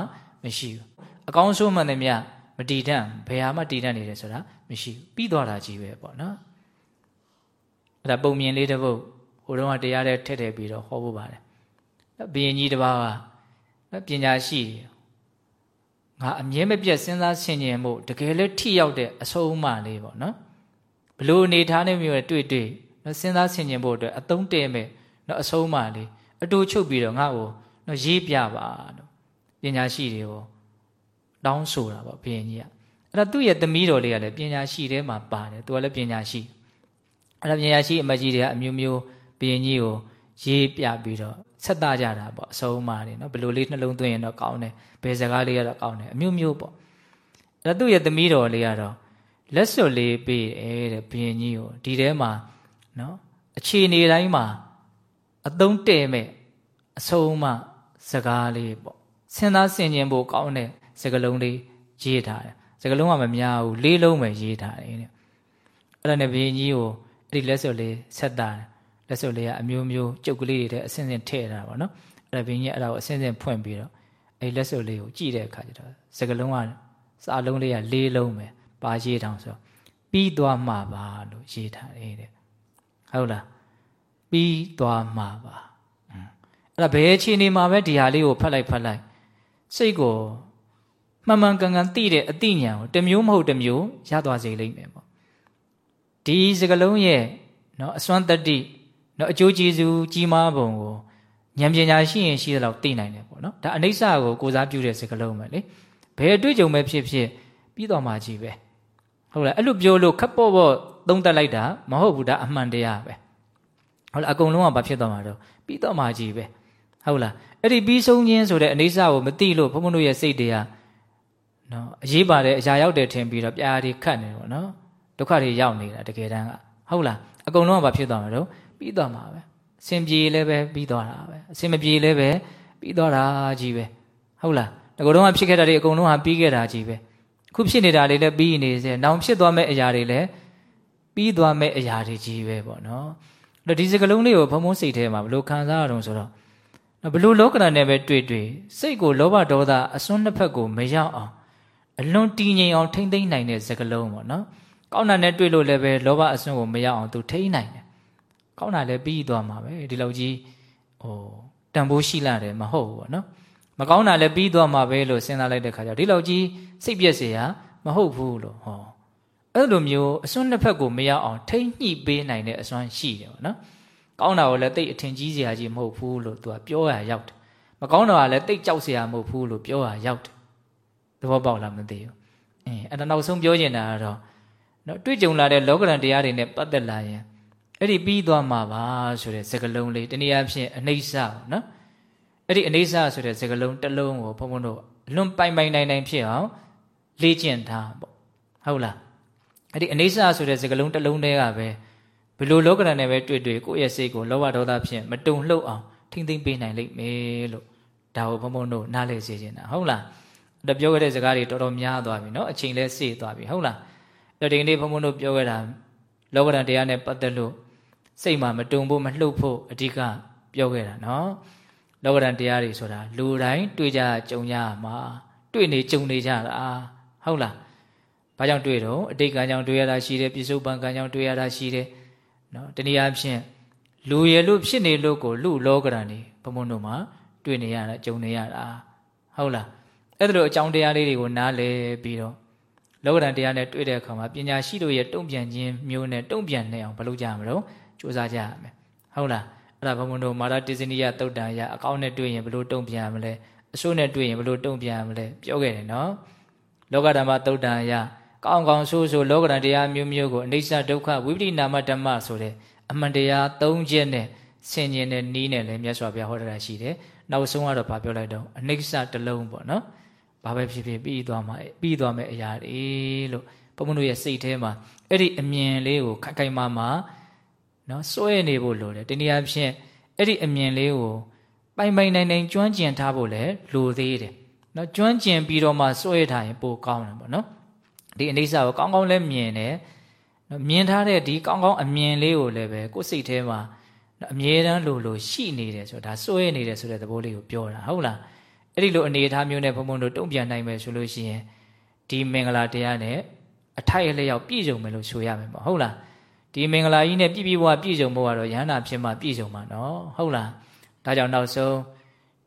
မရှိဘူးအကောင်းဆုံးမှန်တယ်မြမတည်တံ့ဘယ်ဟာမှတည်တံ့နေတယ်ဆိုတာမရှိဘူးပြီးသွားတာကြီးပဲပေါ့နော်အဲ့ဒါပုံမြင်လေးတစ်ပုဒ်ဟိုတုန်းကတရားတဲ့ထည့်ထည့်ပြီးတော့ဟောဖို့ပါတယ်ဘုရင်ကြီးတစ်ပါးကပညာရှိငါအမြဲမပြတ်စဉ်းစားဆင်ခြင်မှုတကယ်လည်းထိရောက်တဲ့အဆုံးအမလေးပေါ့နော်ဘလို့အနေထားနဲ့မျိုးတွေ့တွေ့နော်စဉ်းစားဆင်ခြင်ဖို့အတွက်အသုံးတဲမဲ့ နော်အဆုံးအမလေးအတူချုပ်ပြီးတော့ငါ့ကိုနော်ရေးပြပါတော့ပညာရှိတွေကိုတောင်းဆိုတာပေါ့ဘုရင်ကြီးကအဲ့ဒါသူ့ရဲ့သမီးတော်လေးကလည်းပညာရှိတဲမှာပါတယ်သူကလည်းပညာရှိအဲ့ဒါပညာရှိအမကြီးတွေကအမျိုးမျိုးဘုရင်ကြီးကိုရေးပြပြီးတော့ဆက်သားကြတာပေါ့အဆုံးအမတွေနော်ဘယ်လိုလေးနှလုံးသွင်းရင်တော့ကောင်းတယ်ဘယ်စကားလေးကတော့ကောင်းတယ်အမျိုးမျိုးပေါ့အဲ့သူ့ရဲ့သမီးတော်လေးကတော့လက်စွပ်လေးပေးတယ်တဲ့ဘုရင်ကြီးကိုဒီထဲမှာနော်အခြေအနေတိုင်းမှာ အသုံးတဲ့မဲ့အဆုံးမစကားလေးပေါ့စဉ်းစားဆင်ခြင်ဖို့ကောင်းတဲ့စကားလုံးလေးရေးထားတယ်စကားလုံးကမများဘူးလေးလုံးပဲရေးထားတယ်တဲ့အဲ့ဒါနဲ့ဘုရင်ကြီးကိုအဲ့ဒီလက်စွပ်လေးဆက်တာလက်စွပ်လေးကအမျိုးမျိုးကြုတ်ကလေးတွေတဲ့အဆင့်ဆင့်ထည့်ထားတာပေါ့နော်အဲ့ဒါဘုရင်ကြီးအဲ့ဒါကိုအဆင့်ဆင့်ဖွင့်ပြီးတော့အဲ့လက်စွပ်လေးကိုကြည့်တဲ့အခါကျတော့စကားလုံးကစာလုံးလေးကလေးလုံးပဲပါရေးထောင်ဆိုပြီးသွားမှာပါလို့ရေးထားတယ်တဲ့ဟုတ်လား ပြီးသွားမှာပါအဲ့ဒါဘယ်အခြေအနေမှာပဲဒီဟာလေးကိုဖတ်လိုက်ဖတ်လိုက်စိတ်ကိုမှန်မှန်ကန်ကန်သိတဲ့အသိဉာဏ်ကိုတမျိုးမဟုတ်တမျိုးရသွားစေလိမ့်မယ်ပေါ့ဒီစကလုံးရဲ့နော်အစွမ်းတတ္တိနော်အကျိုးကျေးဇူးကြီးမားပုံကိုဉာဏ်ပညာရှိရင်ရှိသလောက်သိနိုင်တယ်ပေါ့နော်ဒါအနိစ္စကိုကိုစားပြုတဲ့စကလုံးပဲလေဘယ်အတွေ့အကြုံပဲဖြစ်ဖြစ်ပြီးတော်မှာကြီးပဲဟုတ်လားအဲ့လိုပြောလို့ခပ်ပေါ့ပေါ့သုံးတက်လိုက်တာမဟုတ်ဘူးဒါအမှန်တရားပဲ ဟုတ်လားအကုန်လုံးကဘာဖြစ်သွားမှာတော့ပြီးတော့မှကြီးပဲဟုတ်လားအဲ့ဒီပြီးဆုံးခြင်းဆိုတဲ့အနေစာကိုမသိလို့ဘုန်းဘုန်းတို့ရဲ့စိတ်တွေကနော်အရေးပါတဲ့အရာရောက်တယ်ထင်ပြီးတော့ပြားတွေခတ်နေတယ်ပေါ့နော်ဒုက္ခတွေရောက်နေတာတကယ်တမ်းကဟုတ်လားအကုန်လုံးကဘာဖြစ်သွားမှာတော့ပြီးသွားမှာပဲအစင်ပြေလည်းပဲပြီးသွားတာပဲအစင်မပြေလည်းပဲပြီးသွားတာကြီးပဲဟုတ်လားတကယ်တော့ဖြစ်ခဲ့တာတွေအကုန်လုံးကပြီးခဲ့တာကြီးပဲအခုဖြစ်နေတာတွေလည်းပြီးနေစေနောင်ဖြစ်သွားမဲ့အရာတွေလည်းပြီးသွားမဲ့အရာတွေကြီးပဲပေါ့နော်အဲ့ တော့ဒီစကလုံးလေးကိုဘုံဘုံစိတ်ထဲမှာဘလို့ခံစားရအောင်ဆိုတော့ဘလို့လောကနာနဲ့ပဲတွေ့တွေ့စိတ်ကိုလောဘဒေါသအစွန်းနှစ်ဖက်ကိုမရောက်အောင်အလွန်တည်ငြိမ်အောင်ထိမ့်သိမ့်နိုင်တဲ့စကလုံးပေါ့နော်ကောင်းတာနဲ့တွေ့လို့လည်းပဲလောဘအစွန်းကိုမရောက်အောင်သူထိမ့်နိုင်တယ်ကောင်းတာလည်းပြီးသွားမှာပဲဒီလောက်ကြီးဟိုတန်ဖိုးရှိလာတယ်မဟုတ်ဘူးပေါ့နော်မကောင်းတာလည်းပြီးသွားမှာပဲလို့စဉ်းစားလိုက်တဲ့ခါကျဒီလောက်ကြီးစိတ်ပြည့်စရာမဟုတ်ဘူးလို့ဟော အဲ့လိုမျိုးအစွန်းနှစ်ဖက်ကိုမရောက်အောင်ထိမ့်ညှိပေးနိုင်တဲ့အစွမ်းရှိတယ်ပေါ့နော်ကောင်းတာကိုလည်းတိတ်အထင်ကြီးစရာကြီးမဟုတ်ဘူးလို့သူကပြောရရောက်တယ်မကောင်းတာကလည်းတိတ်ကြောက်စရာမဟုတ်ဘူးလို့ပြောရရောက်တယ်သဘောပေါက်လားမသိဘူးအင်းအဲ့ဒါနောက်ဆုံးပြောချင်တာကတော့နော်တွေ့ကြုံလာတဲ့လောကရန်တရားတွေနဲ့ပတ်သက်လာရင်အဲ့ဒီပြီးသွားမှာပါဆိုတဲ့စကားလုံးလေးတနည်းအားဖြင့်အနိစ္စပေါ့နော်အဲ့ဒီအနိစ္စဆိုတဲ့စကားလုံးတစ်လုံးကိုဘုံဘုံတို့လွန်ပိုင်ပိုင်နိုင်နိုင်ဖြစ်အောင်လေ့ကျင့်ထားပေါ့ဟုတ်လား အဲ့ဒီအနိစ္စဆိုတဲ့စကားလုံးတစ်လုံးတည်းကပဲဘယ်လိုလောကရန်နဲ့ပဲတွေ့တွေ့ကိုယ့်ရဲ့စိတ်ကိုလောဘဒေါသဖြင့်မတုံလှုပ်အောင်ထိမ့်သိမ့်ပေးနိုင်လိမ့်မယ်လို့ဒါကိုဘုံဘုံတို့နားလည်စေချင်တာဟုတ်လားအဲ့ပြောခဲ့တဲ့စကားတွေတော်တော်များသွားပြီเนาะအချိန်လဲစေ့သွားပြီဟုတ်လားအဲ့ဒီနေ့ဘုံဘုံတို့ပြောခဲ့တာလောကရန်တရားနဲ့ပတ်သက်လို့စိတ်မှာမတုံဖို့မလှုပ်ဖို့အဓိကပြောခဲ့တာเนาะလောကရန်တရားတွေဆိုတာလူတိုင်းတွေ့ကြကြုံကြမှာတွေ့နေကြုံနေကြတာဟုတ်လား ဘာကြောင့်တွေ့တော့အတိတ်ကံကြောင့်တွေ့ရတာရှိတယ်ပြစ္ဆုတ်ပံကံကြောင့်တွေ့ရတာရှိတယ်နော်တနည်းအားဖြင့်လူရလို့ဖြစ်နေလို့ကိုလူလောကရန်နေဘုံဘုံတို့မှာတွေ့နေရတာကြုံနေရတာဟုတ်လားအဲ့ဒါလိုအကြောင်းတရားလေးတွေကိုနားလည်ပြီးတော့လောကရန်တရားနဲ့တွေ့တဲ့အခါမှာပညာရှိတို့ရဲ့တုံ့ပြန်ခြင်းမျိုးနဲ့တုံ့ပြန်နေအောင်ဘယ်လိုကြမလို့စူးစမ်းကြရမယ်ဟုတ်လားအဲ့ဒါဘုံဘုံတို့မာရတိစနိယတုတ်တန်ရအကောင့်နဲ့တွေ့ရင်ဘယ်လိုတုံ့ပြန်မလဲအစိုးနဲ့တွေ့ရင်ဘယ်လိုတုံ့ပြန်မလဲပြောခဲ့တယ်နော်လောကဓမ္မတုတ်တန်ရ ကောင်းကောင်းဆိုးဆိုးလောကဓာတ်တရားမျိုးမျိုးကိုအနိစ္စဒုက္ခဝိပရိနာမဓမ္မဆိုတဲ့အမှန်တရား၃ချက်နဲ့ဆင်ញင်တဲ့နီးနဲ့လည်းမြတ်စွာဘုရားဟောတာရှိတယ်နောက်ဆုံးကတော့ဗာပြောလိုက်တော့အနိစ္စတစ်လုံးပေါ့နော်ဘာပဲဖြစ်ဖြစ်ပြီးသွားမှာပြီးသွားမယ့်အရာတွေလို့ဘုံဘုံတို့ရဲ့စိတ်ထဲမှာအဲ့ဒီအမြင်လေးကိုခိုင်ခိုင်မာမာနော်စွဲနေဖို့လိုတယ်တနည်းအားဖြင့်အဲ့ဒီအမြင်လေးကိုပိုင်ပိုင်နိုင်နိုင်ကျွမ်းကျင်ထားဖို့လည်းလိုသေးတယ်နော်ကျွမ်းကျင်ပြီးတော့မှစွဲထားရင်ပိုကောင်းတယ်ပေါ့နော် ဒီအနိစ္စကိုကောင်းကောင်းလည်းမြင်တယ်နော်မြင်ထားတဲ့ဒီကောင်းကောင်းအမြင်လေးကိုလည်းပဲကိုယ်စိတ်ထဲမှာအမြဲတမ်းလိုလိုရှိနေတယ်ဆိုတာဒါစွဲနေတယ်ဆိုတဲ့သဘောလေးကိုပြောတာဟုတ်လားအဲ့ဒီလိုအနေအထားမျိုးနဲ့ဘုံဘုံတို့တုံ့ပြန်နိုင်မယ်ဆိုလို့ရှိရင်ဒီမင်္ဂလာတရားနဲ့အထိုက်အလျောက်ပြည့်စုံမယ်လို့ဆိုရမယ်ပေါ့ဟုတ်လားဒီမင်္ဂလာကြီးနဲ့ပြည့်ပြည့်ဝဝပြည့်စုံဖို့ကတော့ယန္တာဖြစ်မှပြည့်စုံမှာနော်ဟုတ်လားဒါကြောင့်နောက်ဆုံး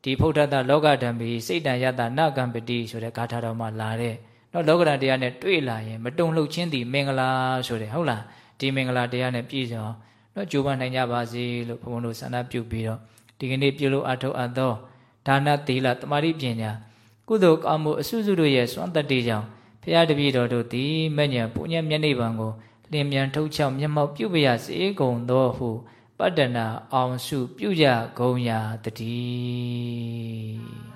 ဒီဖုဒ္ဓတလောကဓမ္မီစိတ်တန်ယတနကံပတိဆိုတဲ့ဂါထာတော်မှာလာတဲ့ နော်လောကဓာတ်တရားနဲ့တွေ့လာရင်မတုံလှုပ်ခြင်းဒီမင်္ဂလာဆိုတယ်ဟုတ်လားဒီမင်္ဂလာတရားနဲ့ပြည့်စုံနော်ကြိုးပမ်းနိုင်ကြပါစေလို့ဘုန်းဘုန်းတို့ဆန္ဒပြုပြီးတော့ဒီကနေ့ပြုလို့အထောက်အပ်သောဒါနသီလတမာတိပညာကုသိုလ်ကောင်းမှုအစုစုတို့ရဲ့စွမ်းတတ္တိကြောင့်ဖရာတပည့်တော်တို့သည်မညံပူညံမျက်နှိပ်ပံကိုလင်းမြန်ထုတ်ချောက်မျက်မှောက်ပြုပရစေကုန်သောဟုပတ္တနာအောင်စုပြုကြကုန်ရာတည်း